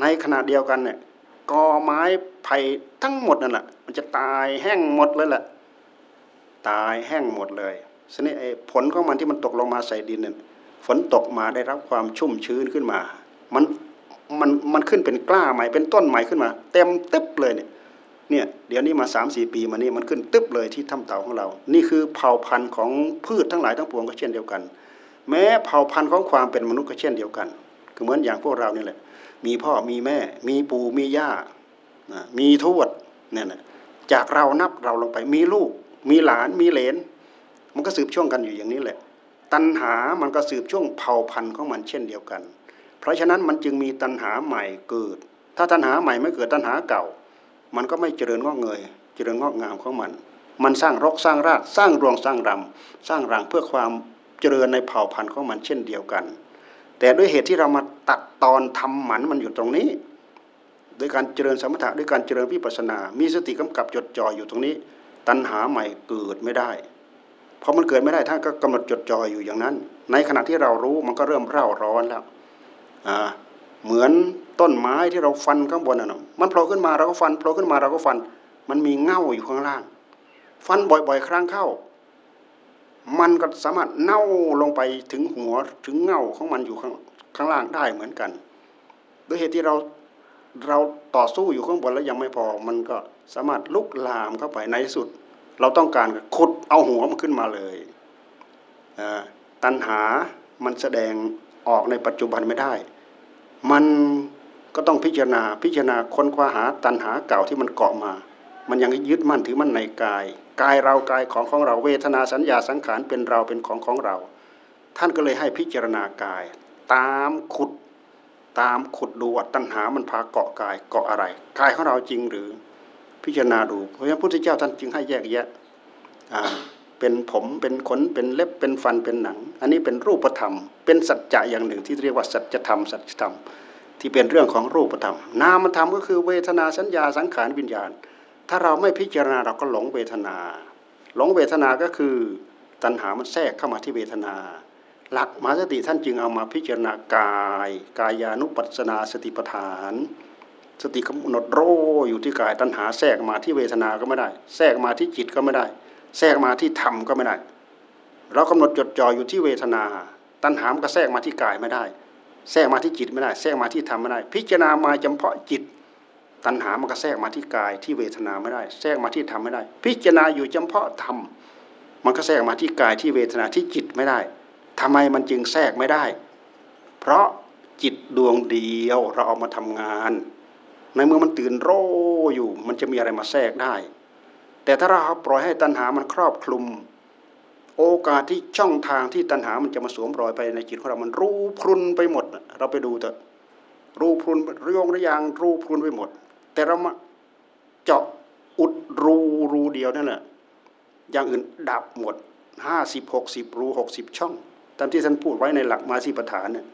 S2: ในขณะเดียวกันเนี่ยกอไม้ไผ่ทั้งหมดนั่นแหละมันจะตายแห้งหมดเลยแหละตายแห้งหมดเลยสนี้ผลของมันที่มันตกลงมาใส่ดินเนี่ยฝนตกมาได้รับความชุ่มชื้นขึ้นมา มันมันมันขึ้นเป็นกล้าใหม่เป็นต้นใหม่ขึ้นมา เต็มตึ๊บเลยเนี่ย เนี่ยเดี๋ยวนี้มาสามสี่ปีมานี่มันขึ้นตึ๊บเลยที่ถ้ำเต่าของเรา นี่คือเผ่าพันธุ์ของพืชทั้งหลายทั้งปวงก็เช่นเดียวกัน แม้เผ่าพันธุ์ของความเป็นมนุษย์ก็เช่นเดียวกัน คือเหมือนอย่างพวกเรานี่แหละ มีพ่อมีแม่ มีปู่มีย่า มีทวดเนี่ยนะจากเรานับเราลงไปมีลูก มีหลานมีเหลน มันก็สืบช่วงกันอยู่อย่างนี้แหละ ตัณหามันก็สืบช่วงเผ่าพันธุ์ของมันเช่นเดียวกัน เพราะฉะนั้นมันจึงมีตัณหาใหม่เกิด ถ้าตัณหาใหม่ไม่เกิดตัณหาเก่า มันก็ไม่เจริญงอกเงย เจริญงอกงามของมัน มันสร้างรกสร้างรากสร้างรวงสร้างรำสร้างรังเพื่อความเจริญในเผ่าพันธุ์ของมันเช่นเดียวกัน แต่ด้วยเหตุที่เรามาตัดตอนทำหมันมันอยู่ตรงนี้โดยการเจริญสมถะด้วยการเจริญวิปัสนา มีสติกำกับจดจ่ออยู่ตรงนี้ ตัณหาใหม่เกิดไม่ได้พอมันเกิดไม่ได้ท่านก็กำหนดจดจ่ออยู่อย่างนั้น ในขณะที่เรารู้มันก็เริ่มเร่าร้อนแล้วอ่าเหมือน ต้นไม้ที่เราฟันข้างบนน่ะมันโผล่ขึ้นมาเราก็ฟันโผล่ขึ้นมาเราก็ฟัน มันมีเง่าอยู่ข้างล่าง ฟันบ่อยๆ ครั้งเข้า มันก็สามารถเน่าลงไปถึงหัวถึงเง่าของมันอยู่ข้างข้างล่างได้เหมือนกันด้วยเหตุที่เราเราต่อสู้อยู่ข้างบนแล้วยังไม่พอ มันก็สามารถลุกลามเข้าไปในสุด เราต้องการขุดเอาหัวมันขึ้นมาเลยตัณหามันแสดงออกในปัจจุบันไม่ได้ มัน ก็ต้องพิจารณาพิจารณาค้นคว้าหาตัณหาเก่าที่มันเกาะมา มันยังยึดมั่นถือมั่นในกาย กายเรากายของของเราเวทนาสัญญาสังขารเป็นเราเป็นของของเรา ท่านก็เลยให้พิจารณากาย ตามขุด ตามขุดดูว่าตัณหามันพาเกาะกายเกาะอะไรกายของเราจริงหรือพิจารณาดูเพราะฉะนั้นพระพุทธเจ้าท่านจึงให้แยกแยะเป็นผมเป็นขนเป็นเล็บเป็นฟันเป็นหนัง อันนี้เป็นรูปธรรม เป็นสัจจะอย่างหนึ่งที่เรียกว่าสัจธรรมสัจธรรม ที่เป็นเรื่องของรูปธรรม นามธรรมก็คือเวทนาสัญญาสังขารวิญญาณ ถ้าเราไม่พิจารณาเราก็หลงเวทนา หลงเวทนาก็คือตัณหามันแทรกเข้ามาที่เวทนา หลักมหาสติท่านจึงเอามาพิจารณากาย กายานุปัสสนาสติปัฏฐาน สติกำหนดโรอยู่ที่กายตัณหาแทรกมาที่เวทนาก็ไม่ได้ แทรกมาที่จิตก็ไม่ได้ แทรกมาที่ธรรมก็ไม่ได้ เรากำหนดจดจ่ออยู่ที่เวทนา ตัณหามก็แทรกมาที่กายไม่ได้ แทรกมาที่จิตไม่ได้ แทรกมาที่ธรรมไม่ได้ พิจารณามาเฉพาะจิต ตัณหามันก็แทรกมาที่กายที่เวทนาไม่ได้ แทรกมาที่ธรรมไม่ได้ พิจารณาอยู่เฉพาะธรรมมันก็แทรกมาที่กายที่เวทนาที่จิตไม่ได้ทำไมมันจึงแทรกไม่ได้ เพราะจิตดวงเดียวเราเอามาทำงาน ในเมื่อมันตื่นโรอยู่ มันจะมีอะไรมาแทรกได้ แต่ถ้าเราปล่อยให้ตัณหามันครอบคลุม โอกาสที่ช่องทางที่ตัณหามันจะมาสวมรอยไปในจิตของเรา มันรูพรุนไปหมด เราไปดูเถอะรูพรุนเรียงระยางรูพรุนไปหมด แต่เรามาเจาะอุดรูรูเดียวนั่นแหละอย่างอื่นดับหมดห้าสิบหกสิบรูหกสิบช่อง ตามที่ท่านพูดไว้ในหลักมาสีประฐานเนี่ย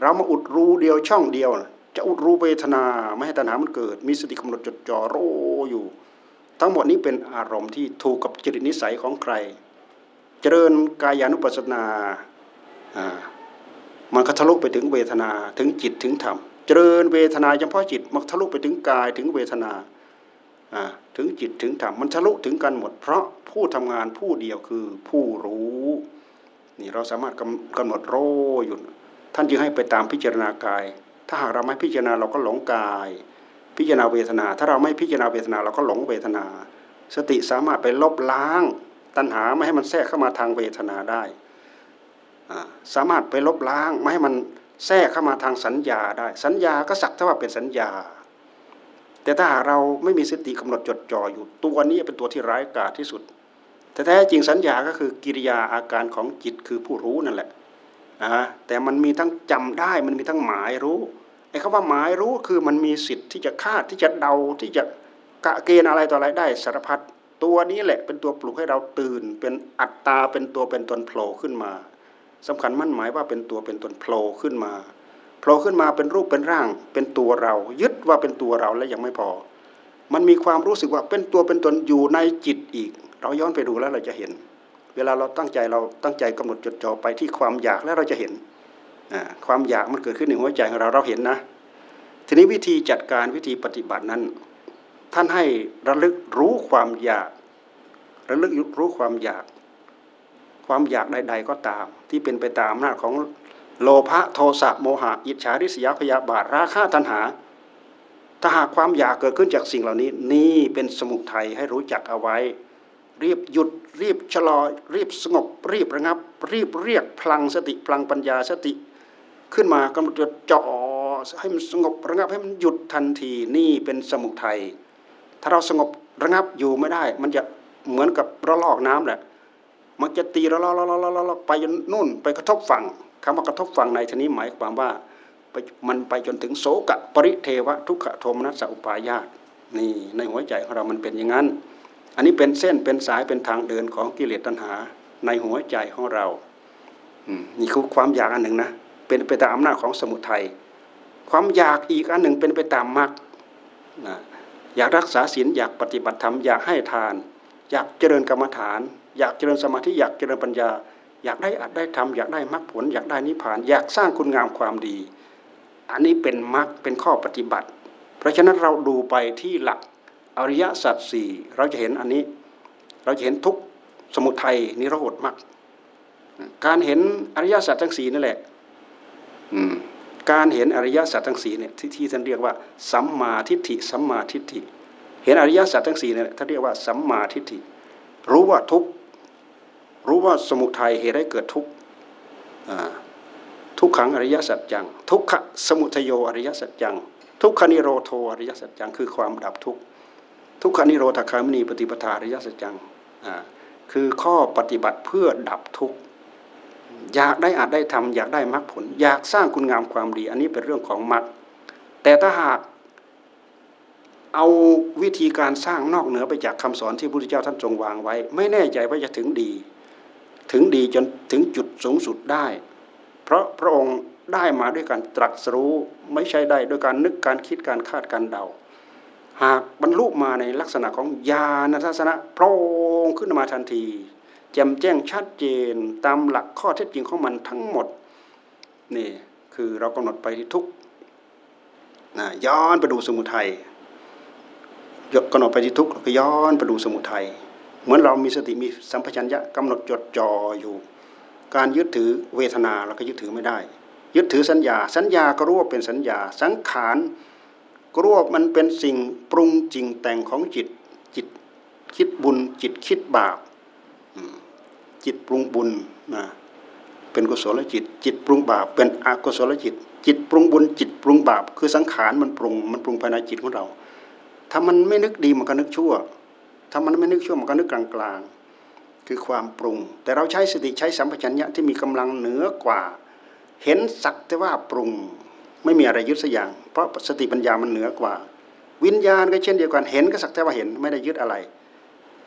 S2: เรามาอุดรูเดียวช่องเดียว จะอุดรูเวทนาไม่ให้ตัณหามันเกิด มีสติกำหนดจดจ่อโรอยู่ ทั้งหมดนี้เป็นอารมณ์ที่ถูกกับจริตนิสัยของใคร เจริญกายานุปัสสนามันก็ทะลุไปถึงเวทนาถึงจิตถึงธรรม เจริญเวทนาเฉพาะจิตมันทะลุไปถึงกายถึงเวทนาถึงจิตถึงธรรมมันทะลุถึงกันหมด เพราะผู้ทำงานผู้เดียวคือผู้รู้นี่เราสามารถกำหนดโรอยู่ท่านจึงให้ไปตามพิจารณากาย ถ้าหากเราไม่พิจารณาเราก็หลงกาย พิจารณาเวทนา ถ้าเราไม่พิจารณาเวทนาเราก็หลงเวทนา สติสามารถไปลบล้าง ตัณหาไม่ให้มันแทรกเข้ามาทางเวทนาได้ สามารถไปลบล้างไม่ให้มันแทรกเข้ามาทางสัญญาได้ สัญญาก็สักเท่าว่าเป็นสัญญา แต่ถ้าเราไม่มีสติกำหนดจดจ่ออยู่ตัวนี้เป็นตัวที่ร้ายกาจที่สุด แต่แท้จริงสัญญาก็คือกิริยาอาการของจิตคือผู้รู้นั่นแหละแต่มันมีทั้งจำได้มันมีทั้งหมายรู้ไอ้คำว่าหมายรู้คือมันมีสิทธิ์ที่จะคาดที่จะเดาที่จะกะเกณฑ์อะไรต่ออะไรได้สารพัด ตัวนี้แหละเป็นตัวปลุกให้เราตื่น เป็นอัตตาเป็นตัวเป็นตนโผล่ขึ้นมาสำคัญมั่นหมายว่าเป็นตัวเป็นตนโผล่ขึ้นมาโผล่ขึ้นมาเป็นรูปเป็นร่าง เป็นตัวเรา ยึดว่าเป็นตัวเราแล้วยังไม่พอ มันมีความรู้สึกว่าเป็นตัวเป็นตนอยู่ในจิตอีก เราย้อนไปดูแล้วเราจะเห็น เวลาเราตั้งใจเราตั้งใจกำหนดจดจ่อไปที่ความอยากแล้วเราจะเห็นความอยากมันเกิดขึ้นในหัวใจของเราเราเห็นนะ ทีนี้วิธีจัดการวิธีปฏิบัตินั้น ท่านให้ระลึกรู้ความอยาก ระลึกรู้ความอยาก ความอยากใด ๆ ก็ตาม ที่เป็นไปตามอำนาจของโลภะโทสะโมหะ อิจฉาริษยาพยาบาทราคะตัณหา ถ้าหากความอยากเกิดขึ้นจากสิ่งเหล่านี้ นี่เป็นสมุทัยให้รู้จักเอาไว้ รีบหยุดรีบชะลอ รีบสงบ รีบระงับ รีบเรียกพลังสติพลังปัญญาสติ ขึ้นมากำหนดจ่อให้มันสงบระงับให้มันหยุดทันทีนี่เป็นสมุทัย ถ้าเราสงบระงับอยู่ไม่ได้ มันจะเหมือนกับระลอกน้ำแหละมันจะตีระลอกระลอกระลอกไปจนนู่นไปกระทบฝั่งคำว่ากระทบฝั่งในทีนี้หมายความว่ามันไปจนถึงโสกะปริเทวะทุกขโทมนัสอุปายาตนี่ในหัวใจของเรามันเป็นอย่างนั้น อันนี้เป็นเส้นเป็นสายเป็นทางเดินของกิเลสตัณหาในหัวใจของเรานี่คือความอยากอันหนึ่งนะ เป็นไปตามอำนาจของสมุทัยความอยากอีกอันหนึ่งเป็นไปตามมรรคนะ อยากรักษาศีลอยากปฏิบัติธรรมอยากให้ทาน อยากเจริญกรรมฐาน อยากเจริญสมาธิอยากเจริญปัญญา อยากได้อัดได้ทำอยากได้มรรคผล อยากได้นิพพาน อยากสร้างคุณงามความดี อันนี้เป็นมรรคเป็นข้อปฏิบัติ เพราะฉะนั้นเราดูไปที่หลักอริยสัจสี่เราจะเห็นอันนี้ เราจะเห็นทุกสมุทัยนิโรธมรรคการเห็นอริยสัจทั้งสี่นั่นแหละ การเห็นอริยสัจทั้งสี่เนี่ยที่ท่านเรียกว่าสัมมาทิฏฐิสัมมาทิฏฐิ เห็นอริยสัจทั้งสี่เนี่ยท่านเรียกว่าสัมมาทิฏฐิ รู้ว่าทุกรู้ว่าสมุทัยเหตุให้เกิดทุกทุกขังอริยสัจจัง ทุกขสมุทโยอริยสัจจัง ทุกขนิโรโทอริยสัจจัง คือความดับทุกข์ทุกขานิโรธคามินีปฏิปทาอริยสัจจังคือข้อปฏิบัติเพื่อดับทุกข์ อยากได้อาจได้ทำอยากได้มรรคผล อยากสร้างคุณงามความดี อันนี้เป็นเรื่องของมรรคแต่ถ้าหากเอาวิธีการสร้างนอกเหนือไปจากคำสอนที่พระพุทธเจ้าท่านทรงวางไว้ ไม่แน่ใจว่าจะถึงดี ถึงดีจนถึงจุดสูงสุดได้ เพราะพระองค์ได้มาด้วยการตรัสรู้ไม่ใช่ได้ด้วยการนึกการคิดการคาดการเดา หากบรรลุมาในลักษณะของญาณทัศนะโพร่งขึ้นมาทันที แจ่มแจ้งชัดเจนตามหลักข้อเท็จจริงของมันทั้งหมดนี่คือเรากำหนดไปที่ทุกนะย้อนไปดูสมุทัยยกกำหนดไปที่ทุกก็ย้อนไปดูสมุทัยเหมือนเรามีสติมีสัมปชัญญะกำหนดจดจ่ออยู่ การยึดถือเวทนาเราก็ยึดถือไม่ได้ ยึดถือสัญญา สัญญาก็รู้ว่าเป็นสัญญา สังขารก็รู้ว่ามันเป็นสิ่งปรุงจริงแต่งของจิตจิตคิดบุญจิตคิดบาป จิตปรุงบุญนะเป็นกุศลจิต จิตปรุงบาป เป็นอกุศลจิต จิตปรุงบุญ จิตปรุงบาป คือสังขารมันปรุงมันปรุงภายในจิตของเรา ถ้ามันไม่นึกดีมันก็นึกชั่ว ถ้ามันไม่นึกชั่วมันก็นึกกลางกลางคือความปรุง แต่เราใช้สติใช้สัมปชัญญะที่มีกำลังเหนือกว่า เห็นสักแต่ว่าปรุงไม่มีอะไรยึดสักอย่าง เพราะสติปัญญามันเหนือกว่า วิญญาณก็เช่นเดียวกันเห็นก็สักแต่ว่าเห็นไม่ได้ยึดอะไร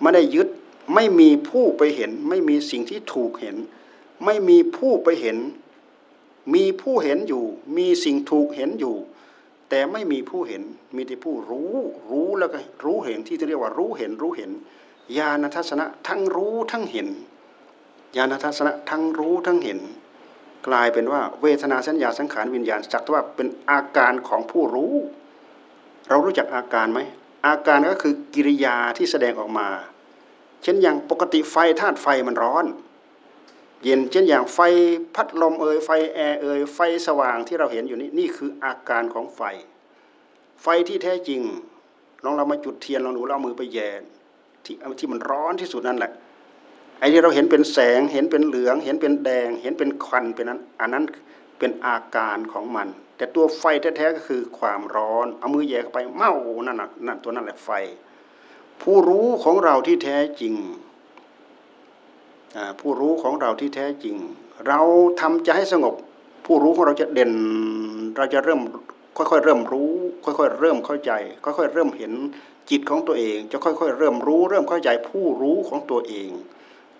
S2: ไม่ได้ยึด ไม่มีผู้ไปเห็น ไม่มีสิ่งที่ถูกเห็น ไม่มีผู้ไปเห็น มีผู้เห็นอยู่ มีสิ่งถูกเห็นอยู่ แต่ไม่มีผู้เห็น มีแต่ผู้รู้ รู้แล้วก็รู้เห็นที่เรียกว่ารู้เห็นรู้เห็น ญาณทัศนะทั้งรู้ทั้งเห็น ญาณทัศนะทั้งรู้ทั้งเห็น กลายเป็นว่าเวทนาสัญญาสังขารวิญญาณจักว่าเป็นอาการของผู้รู้ เรารู้จักอาการไหมอาการก็คือกิริยาที่แสดงออกมา เช่นอย่างปกติไฟธาตุไฟมันร้อน เย็นเช่นอย่างไฟพัดลมเอ่ยไฟแอร์เอ่ยไฟสว่างที่เราเห็นอยู่นี้นี่คืออาการของไฟ ไฟที่แท้จริงลองเรามาจุดเทียนลองดูเรามือไปแย่ที่ที่มันร้อนที่สุดนั่นแหละไอ้ที่เราเห็นเป็นแสงเห็นเป็นเหลือง เห็นเป็นแดง เห็นเป็นควันเป็นนั้นอันนั้นเป็นอาการของมัน แต่ตัวไฟแท้ๆก็คือความร้อน เอามือแย่เข้าไปเมานั่นน่ะนั่นตัวนั่นแหละไฟ ผู้รู้ของเราที่แท้จริง ผู้รู้ของเราที่แท้จริง เราทำใจให้สงบ ผู้รู้ของเราจะเด่น เราจะเริ่มค่อยๆเริ่มรู้ ค่อยๆเริ่มเข้าใจ ค่อยๆเริ่มเห็นจิตของตัวเอง จะค่อยๆเริ่มรู้ เริ่มเข้าใจผู้รู้ของตัวเอง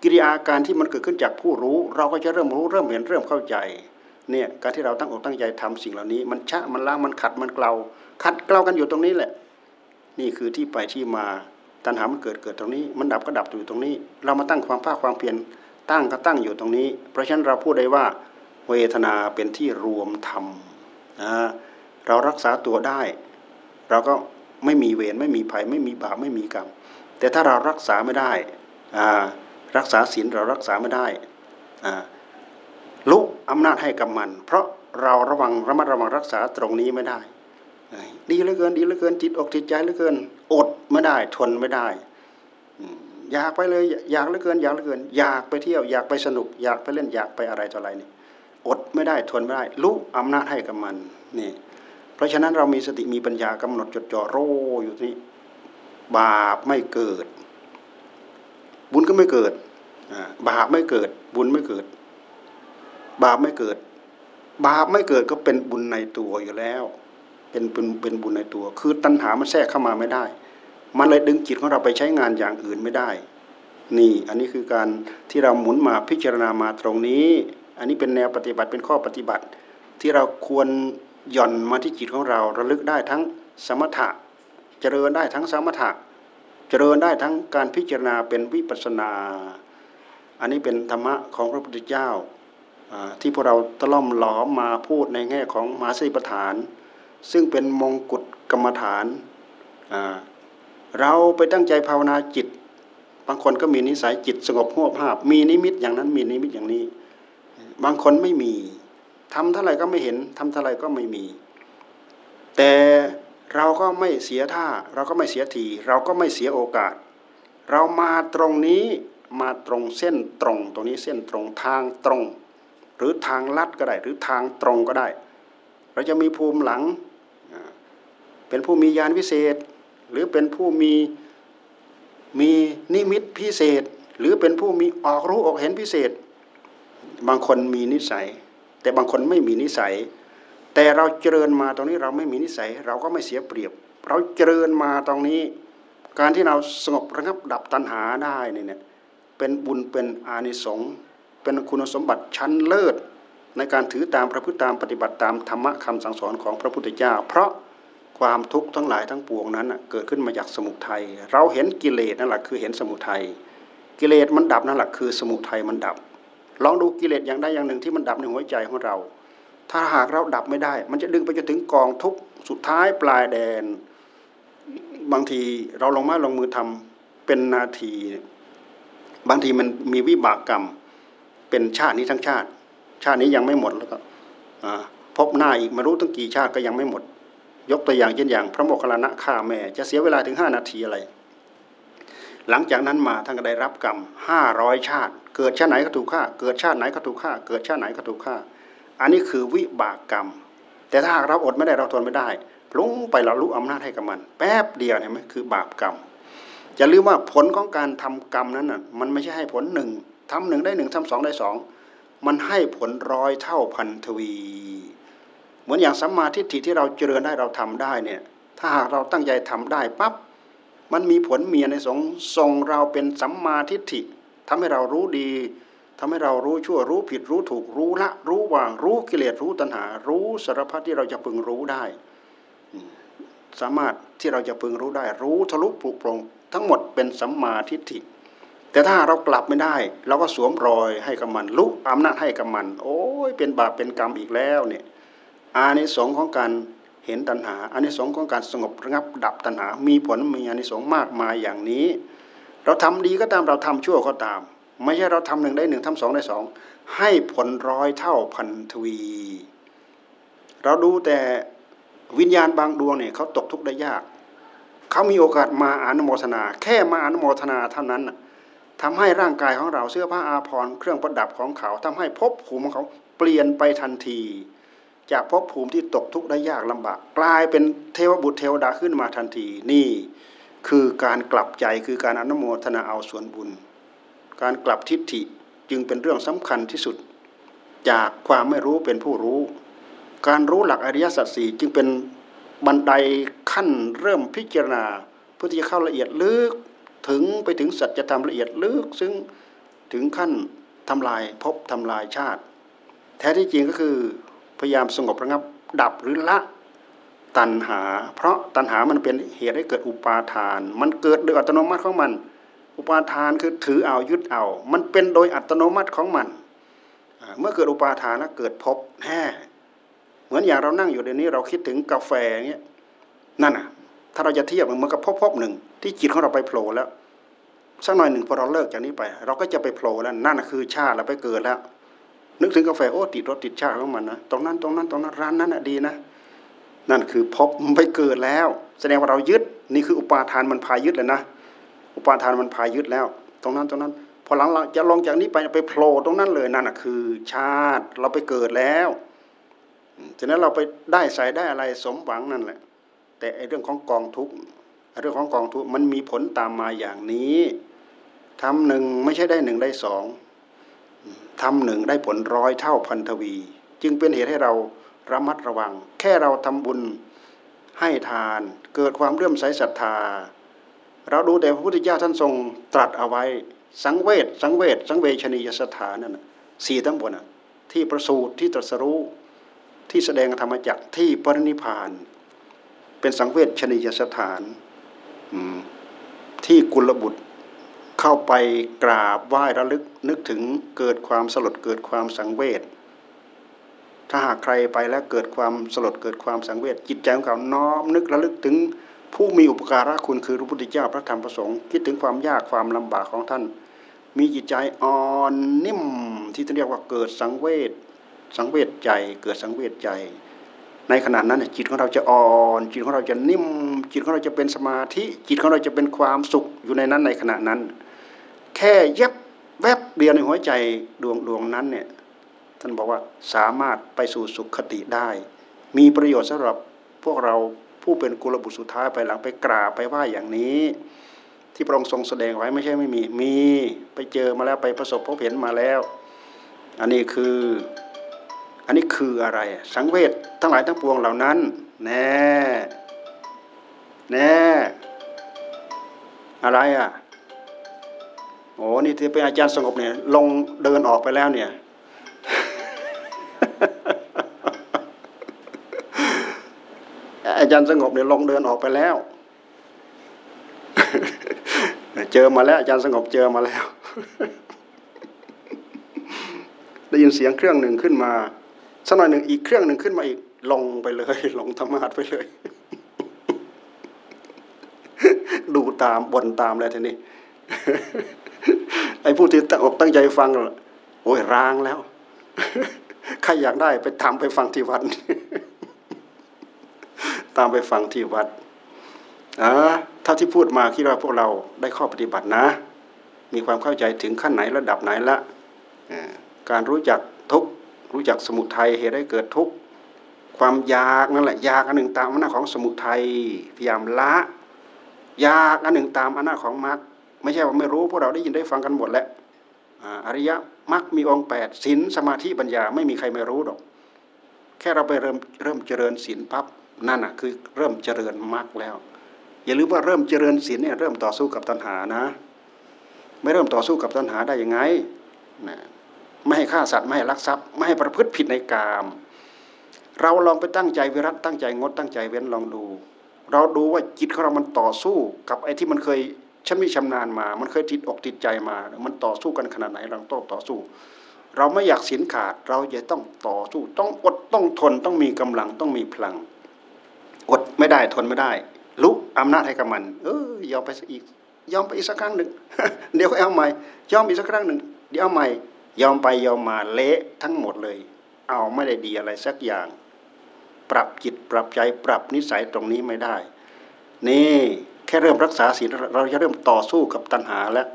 S2: กิริยาการที่มันเกิดขึ้นจากผู้รู้ เราก็จะเริ่มรู้เริ่มเห็นเริ่มเข้าใจเนี่ยการที่เราตั้งอกตั้งใจทำสิ่งเหล่านี้ มันชะมันล้างมันขัดมันเกลาขัดเกลากันอยู่ตรงนี้แหละ นี่คือที่ไปที่มา ตัณหามันเกิดเกิดตรงนี้ มันดับก็ดับอยู่ตรงนี้ เรามาตั้งความภาคความเพียรตั้งก็ตั้งอยู่ตรงนี้ เพราะฉะนั้นเราพูดได้ว่าเวทนาเป็นที่รวมธรรมนะเรารักษาตัวได้ เราก็ไม่มีเวรไม่มีภัยไม่มีบาปไม่มีกรรม แต่ถ้าเรารักษาไม่ได้รักษาศีลเรารักษาไม่ได้ลุกอำนาจให้กับมัน เพราะเราระวังระมัดระวังรักษาตรงนี้ไม่ได้ ดีเหลือเกินดีเหลือเกินจิตอกจิตใจเหลือเกิน อดไม่ได้ทนไม่ได้อยากไปเลยอยากเหลือเกินอยากเหลือเกิน อยากไปเที่ยวอยากไปสนุก อยากไปเล่นอยากไปอะไรต่ออะไรนี่อดไม่ได้ทนไม่ได้รู้อำนาจให้กับมันนี่ เพราะฉะนั้นเรามีสติมีปัญญากำหนดจดจ่อโรอยู่ที่บาปไม่เกิด บุญก็ไม่เกิดบาปไม่เกิด บุญไม่เกิด บาปไม่เกิด บาปไม่เกิดก็เป็นบุญในตัวอยู่แล้ว เป็นเป็นเป็นบุญในตัว คือตัณหามันแทรกเข้ามาไม่ได้ มันเลยดึงจิตของเราไปใช้งานอย่างอื่นไม่ได้ นี่อันนี้คือการที่เราหมุนมาพิจารณามาตรงนี้ อันนี้เป็นแนวปฏิบัติเป็นข้อปฏิบัติ ที่เราควรหย่อนมาที่จิตของเราระลึกได้ทั้งสมถะ เจริญได้ทั้งสมถะ เจริญได้ทั้งการพิจารณาเป็นวิปัสนา อันนี้เป็นธรรมะของพระพุทธเจ้าที่พวกเราตะล่อมหลอมมาพูดในแง่ของมหาสีปฐาน ซึ่งเป็นมงกุฎกรรมฐาน เราไปตั้งใจภาวนาจิต บางคนก็มีนิสัยจิตสงบหัวภาพ มีนิมิตอย่างนั้นมีนิมิตอย่างนี้ บางคนไม่มีทำเท่าไรก็ไม่เห็นทำเท่าไรก็ไม่มี แต่เราก็ไม่เสียท่า เราก็ไม่เสียที เราก็ไม่เสียโอกาส เรามาตรงนี้มาตรงเส้นตรงตรงนี้เส้นตรงทางตรง หรือทางลัดก็ได้ หรือทางตรงก็ได้ เราจะมีภูมิหลัง เป็นผู้มีญาณวิเศษ หรือเป็นผู้มีมีนิมิตพิเศษ หรือเป็นผู้มีออกรู้ออกเห็นพิเศษ บางคนมีนิสัย แต่บางคนไม่มีนิสัย แต่เราเจริญมาตรงนี้เราไม่มีนิสัย เราก็ไม่เสียเปรียบ เราเจริญมาตรงนี้ การที่เราสงบระงับดับตัณหาได้เนี่ยเป็นบุญเป็นอานิสงส์เป็นคุณสมบัติชั้นเลิศในการถือตามประพฤติตามปฏิบัติตามธรรมะคำสั่งสอนของพระพุทธเจ้า เพราะ ความทุกข์ทั้งหลายทั้งปวงนั้นเกิดขึ้นมาจากสมุทัยเราเห็นกิเลสนั่นแหละคือเห็นสมุทัยกิเลสมันดับนั่นแหละคือสมุทัยมันดับ ลองดูกิเลสอย่างใดอย่างหนึ่งที่มันดับในหัวใจของเรา ถ้าหากเราดับไม่ได้ มันจะดึงไปจนถึงกองทุกข์สุดท้ายปลายแดน บางทีเราลงมาลงมือทำเป็นนาที บางทีมันมีวิบากกรรม เป็นชาตินี้ทั้งชาติ ชาตินี้ยังไม่หมดแล้วก็พบหน้าอีกมารู้ตั้งกี่ชาติก็ยังไม่หมด ยกตัวอย่างเช่นอย่างพระโมคคัลลานะฆ่าแม่ จะเสียเวลาถึงห้านาทีอะไร หลังจากนั้นมาท่านก็ได้รับกรรมห้าร้อยชาติ เกิดชาติไหนก็ถูกฆ่า เกิดชาติไหนก็ถูกฆ่า เกิดชาติไหนก็ถูกฆ่า อันนี้คือวิบากกรรม แต่ถ้าหากเราอดไม่ได้เราทนไม่ได้ลุ้งไปเรารู้อำนาจให้กับมัน แป๊บเดียวเห็นไหมคือบาปกรรมจะลืมว่าผลของการทำกรรมนั้นน่ะมันไม่ใช่ให้ผลหนึ่งทำหนึ่งได้หนึ่งทำสองได้สองมันให้ผลร้อยเท่าพันทวี เหมือนอย่างสัมมาทิฏฐิที่เราเจริญได้เราทำได้เนี่ยถ้าหากเราตั้งใจทำได้ปั๊บมันมีผลเมียในสงส่งเราเป็นสัมมาทิฏฐิทำให้เรารู้ดีทำให้เรารู้ชั่วรู้ผิดรู้ถูกรู้ละ รู้วางรู้กิเลสรู้ตัณหา รู้สารพัดที่เราจะพึงรู้ได้ สามารถที่เราจะพึงรู้ได้ รู้ทะลุปลุกปรงทั้งหมดเป็นสัมมาทิฏฐิแต่ถ้าเรากลับไม่ได้ เราก็สวมรอยให้กับมันลุกอำนาจให้กับมัน โอ้ยเป็นบาปเป็นกรรมอีกแล้วเนี่ย อานิสงส์ของการเห็นตัณหาอานิสงส์ของการสงบระงับดับตัณหา มีผลมีอานิสงส์มากมายอย่างนี้ เราทำดีก็ตามเราทำชั่วก็ตาม ไม่ใช่เราทำหนึ่งได้หนึ่งทำสองได้สองให้ผลร้อยเท่าพันทวี เราดูแต่วิญญาณบางดวงเนี่ยเขาตกทุกข์ได้ยากเขามีโอกาสมาอนุโมทนา แค่มาอนุโมทนาเท่านั้นทำให้ร่างกายของเราเสื้อผ้าอาภรณ์เครื่องประดับของเขาทำให้ภพภูมิของเขาเปลี่ยนไปทันที จากภพภูมิที่ตกทุกข์ได้ยากลำบาก กลายเป็นเทวบุตรเทวดาขึ้นมาทันทีนี่คือการกลับใจคือการอนุโมทนาเอาส่วนบุญ การกลับทิฏฐิจึงเป็นเรื่องสำคัญที่สุด จากความไม่รู้เป็นผู้รู้ การรู้หลักอริยสัจสี่จึงเป็นบันไดขั้นเริ่มพิจารณาเพื่อที่จะเข้าละเอียดลึกถึงไปถึงสัจธรรมละเอียดลึกซึ่งถึงขั้นทำลายภพทำลายชาติ แท้ที่จริงก็คือ ยายามสงบระงับ ดับหรือละตัณหา เพราะตัณหามันเป็นเหตุให้เกิดอุปาทาน มันเกิดโดยอัตโนมัติของมัน อุปาทานคือถือเอายึดเอา มันเป็นโดยอัตโนมัติของมัน เมื่อเกิดอุปาทานแล้วเกิดภพแห่เหมือนอย่างเรานั่งอยู่เดี๋ยวนี้เราคิดถึงกาแฟเงี้ยนั่นอะ ถ้าเราจะเทียบมันกับพบพบหนึ่งที่จิตของเราไปโผล่แล้วสักหน่อยหนึ่งพอเราเลิกจากนี้ไป เราก็จะไปโผล่แล้วนั่นคือชาติเราไปเกิดแล้ว นึกถึงกาแฟโอ้ติดรถติดชาติของมันนะตรงนั้นตรงนั้นตรงนั้นร้านนั้นอะดีนะนั่นคือพบมันไปเกิดแล้ว แสดงว่าเรายึดนี่คืออุปาทานมันพายึดเลยนะอุปาทานมันพายึดแล้ว ตรงนั้นตรงนั้น พอหลังจะลงจากนี้ไปไปโผล่ตรงนั้นเลยนั่นคือ ชาติเราไปเกิดแล้วฉะนั้นเราไปได้ใส่ได้อะไรสมหวังนั่นแหละ แต่เรื่องของกองทุกเรื่องของกองทุกมันมีผลตามมาอย่างนี้ทำหนึ่งไม่ใช่ได้หนึ่งได้สอง ทำหนึ่งได้ผลร้อยเท่าพันทวี จึงเป็นเหตุให้เราระมัดระวัง แค่เราทำบุญให้ทานเกิดความเลื่อมใสศรัทธา เราดูแต่พระพุทธเจ้าท่านทรงตรัสเอาไว้ สังเวชสังเวชสังเวชนียสถานนั่นสี่ทั้งหมดที่ประสูตรที่ตรัสรู้ที่แสดงธรรมจักที่ปรินิพาน เป็นสังเวชชนียสถานที่กุลบุตร เข้าไปกราบไหว้ระลึกนึกถึงเกิดความสลดเกิดความสังเวชถ้าหากใครไปแล้วเกิดความสลดเกิดความสังเวชจิตใจของเขาน้อมนึกระลึกถึงผู้มีอุปการะคุณคือพระพุทธเจ้าพระธรรมพระสงฆ์คิดถึงความยากความลำบากของท่าน มีจิตใจอ่อนนิ่มที่เรียกว่าเกิดสังเวชสังเวชใจเกิดสังเวชใจ ในขณะนั้นจิตของเราจะอ่อน จิตของเราจะนิ่ม จิตของเราจะเป็นสมาธิ จิตของเราจะเป็นความสุขอยู่ในนั้นในขณะนั้น แค่ยับแวบเดียวในหัวใจดวงดวงนั้นเนี่ยท่านบอกว่าสามารถไปสู่สุขคติได้ มีประโยชน์สำหรับพวกเราผู้เป็นกุลบุตรสุดท้ายไปหลังไปกราบไปว่าอย่างนี้ ที่พระองค์ทรงแสดงไว้ไม่ใช่ไม่มี มีไปเจอมาแล้วไปประสบพบเห็นมาแล้ว อันนี้คืออันนี้คืออะไร สังเวชทั้งหลายทั้งปวงเหล่านั้นแน่แน่อะไรอะ โอ้นี่ที่เป็นอาจารย์สงบเนี่ย ลงเดินออกไปแล้วเนี่ย อาจารย์สงบเนี่ยลงเดินออกไปแล้ว เจอมาแล้ว อาจารย์สงบเจอมาแล้ว ได้ยินเสียงเครื่องหนึ่งขึ้นมาสักหน่อยหนึ่งอีกเครื่องหนึ่งขึ้นมาอีกลงไปเลย ลงธรรมาทไปเลย ดูตามบนตามเลยทีนี้ ไอ้ผู้ที่ตั้งอกตั้งใจฟังโอ้ยร้างแล้วใครอยากได้ไปทำไปฟังที่วัดตามไปฟังที่วัดอ่าถ้าที่พูดมาคิดว่าพวกเราได้ข้อปฏิบัตินะ มีความเข้าใจถึงขั้นไหนระดับไหนละการรู้จักทุกรู้จักสมุทัยเหตุให้เกิดทุกความอยากนั่นแหละอยากอันหนึ่งตามอำนาจของสมุทัยพยายามละอยากอันหนึ่งตามอำนาจของมรรค ไม่ใช่ว่าไม่รู้พวกเราได้ยินได้ฟังกันหมดแล้วอริยมรรคมีองค์แปดศีลสมาธิปัญญาไม่มีใครไม่รู้หรอก แค่เราไปเริ่มเริ่มเจริญศีลปั๊บนั่นอะคือเริ่มเจริญมรรคแล้ว อย่าลืมว่าเริ่มเจริญศีลเนี่ยเริ่มต่อสู้กับตัณหานะ ไม่เริ่มต่อสู้กับตัณหาได้ยังไงนะไม่ให้ฆ่าสัตว์ไม่ให้ลักทรัพย์ไม่ให้ประพฤติผิดในกามเราลองไปตั้งใจวิรัตตั้งใจงดตั้งใจเว้นลองดู เราดูว่าจิตของเรามันต่อสู้กับไอ้ที่มันเคย ฉันมีชำนาญมา มันเคยติดอกติดใจมา มันต่อสู้กันขนาดไหนเราต้องต่อสู้ เราไม่อยากสินขาด เราจะต้องต่อสู้ ต้องอดต้องทนต้องมีกำลังต้องมีพลัง อดไม่ได้ทนไม่ได้ ลุกอำนาจให้กับมัน เออยอมไปอีก ยอมไปอีกสักครั้งหนึ่งเดี๋ยวเอาใหม่ยอมอีกสักครั้งหนึ่งเดี๋ยวเอาใหม่ ยอมไปยอมมาเละทั้งหมดเลย เอาไม่ได้ดีอะไรสักอย่าง ปรับจิตปรับใจปรับนิสัยตรงนี้ไม่ได้ นี่ แค่เริ่มรักษาศีลเราจะเริ่มต่อสู้กับตัณหาแล้ว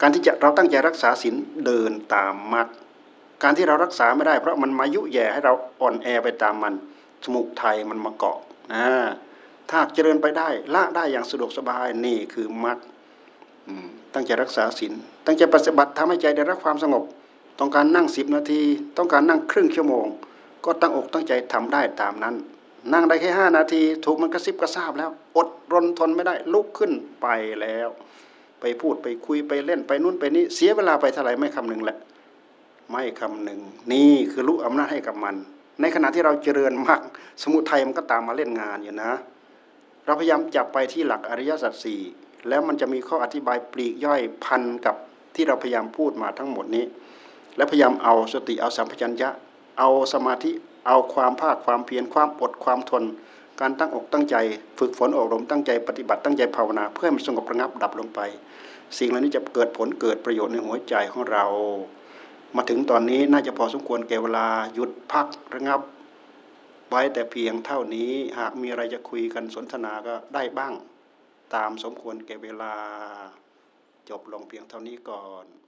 S2: การที่จะเราตั้งใจรักษาศีลเดินตามมัดการที่เรารักษาไม่ได้เพราะมันมายุแย่ให้เราอ่อนแอไปตามมันสมุทัยมันมาเกาะนะถ้าเจริญไปได้ละได้อย่างสะดวกสบายนี่คือมัดตั้งใจรักษาศีลตั้งใจปฏิบัติทำให้ใจได้รับความสงบ ต้องการนั่งสิบนาที ต้องการนั่งครึ่งชั่วโมง ก็ตั้งอกตั้งใจทำได้ตามนั้น นั่งได้แค่ห้านาที ถูกมันกระซิบกระซาบแล้ว อดรนทนไม่ได้ลุกขึ้นไปแล้ว ไปพูดไปคุยไปเล่นไปนู่นไปนี่เสียเวลาไปเท่าไหร่ไม่คำหนึ่งแหละ ไม่คำหนึ่งนี่คือรู้อำนาจให้กับมัน ในขณะที่เราเจริญมาก สมุทัยมันก็ตามมาเล่นงานอยู่นะ เราพยายามจับไปที่หลักอริยสัจสี่แล้วมันจะมีข้ออธิบายปลีกย่อยพันกับที่เราพยายามพูดมาทั้งหมดนี้ และพยายามเอาสติเอาสัมปชัญญะ เอาสมาธิ เอาความภาคความเพียรความอดความทน การตั้งอกตั้งใจ ฝึกฝนอบรมตั้งใจปฏิบัติตั้งใจภาวนา เพื่อให้มันสงบระงับดับลงไป สิ่งเหล่านี้จะเกิดผลเกิดประโยชน์ในหัวใจของเรา มาถึงตอนนี้น่าจะพอสมควรแก่เวลาหยุดพักระงับ ไว้แต่เพียงเท่านี้หากมีอะไรจะคุยกันสนทนาก็ได้บ้าง ตามสมควรแก่เวลา จบลงเพียงเท่านี้ก่อน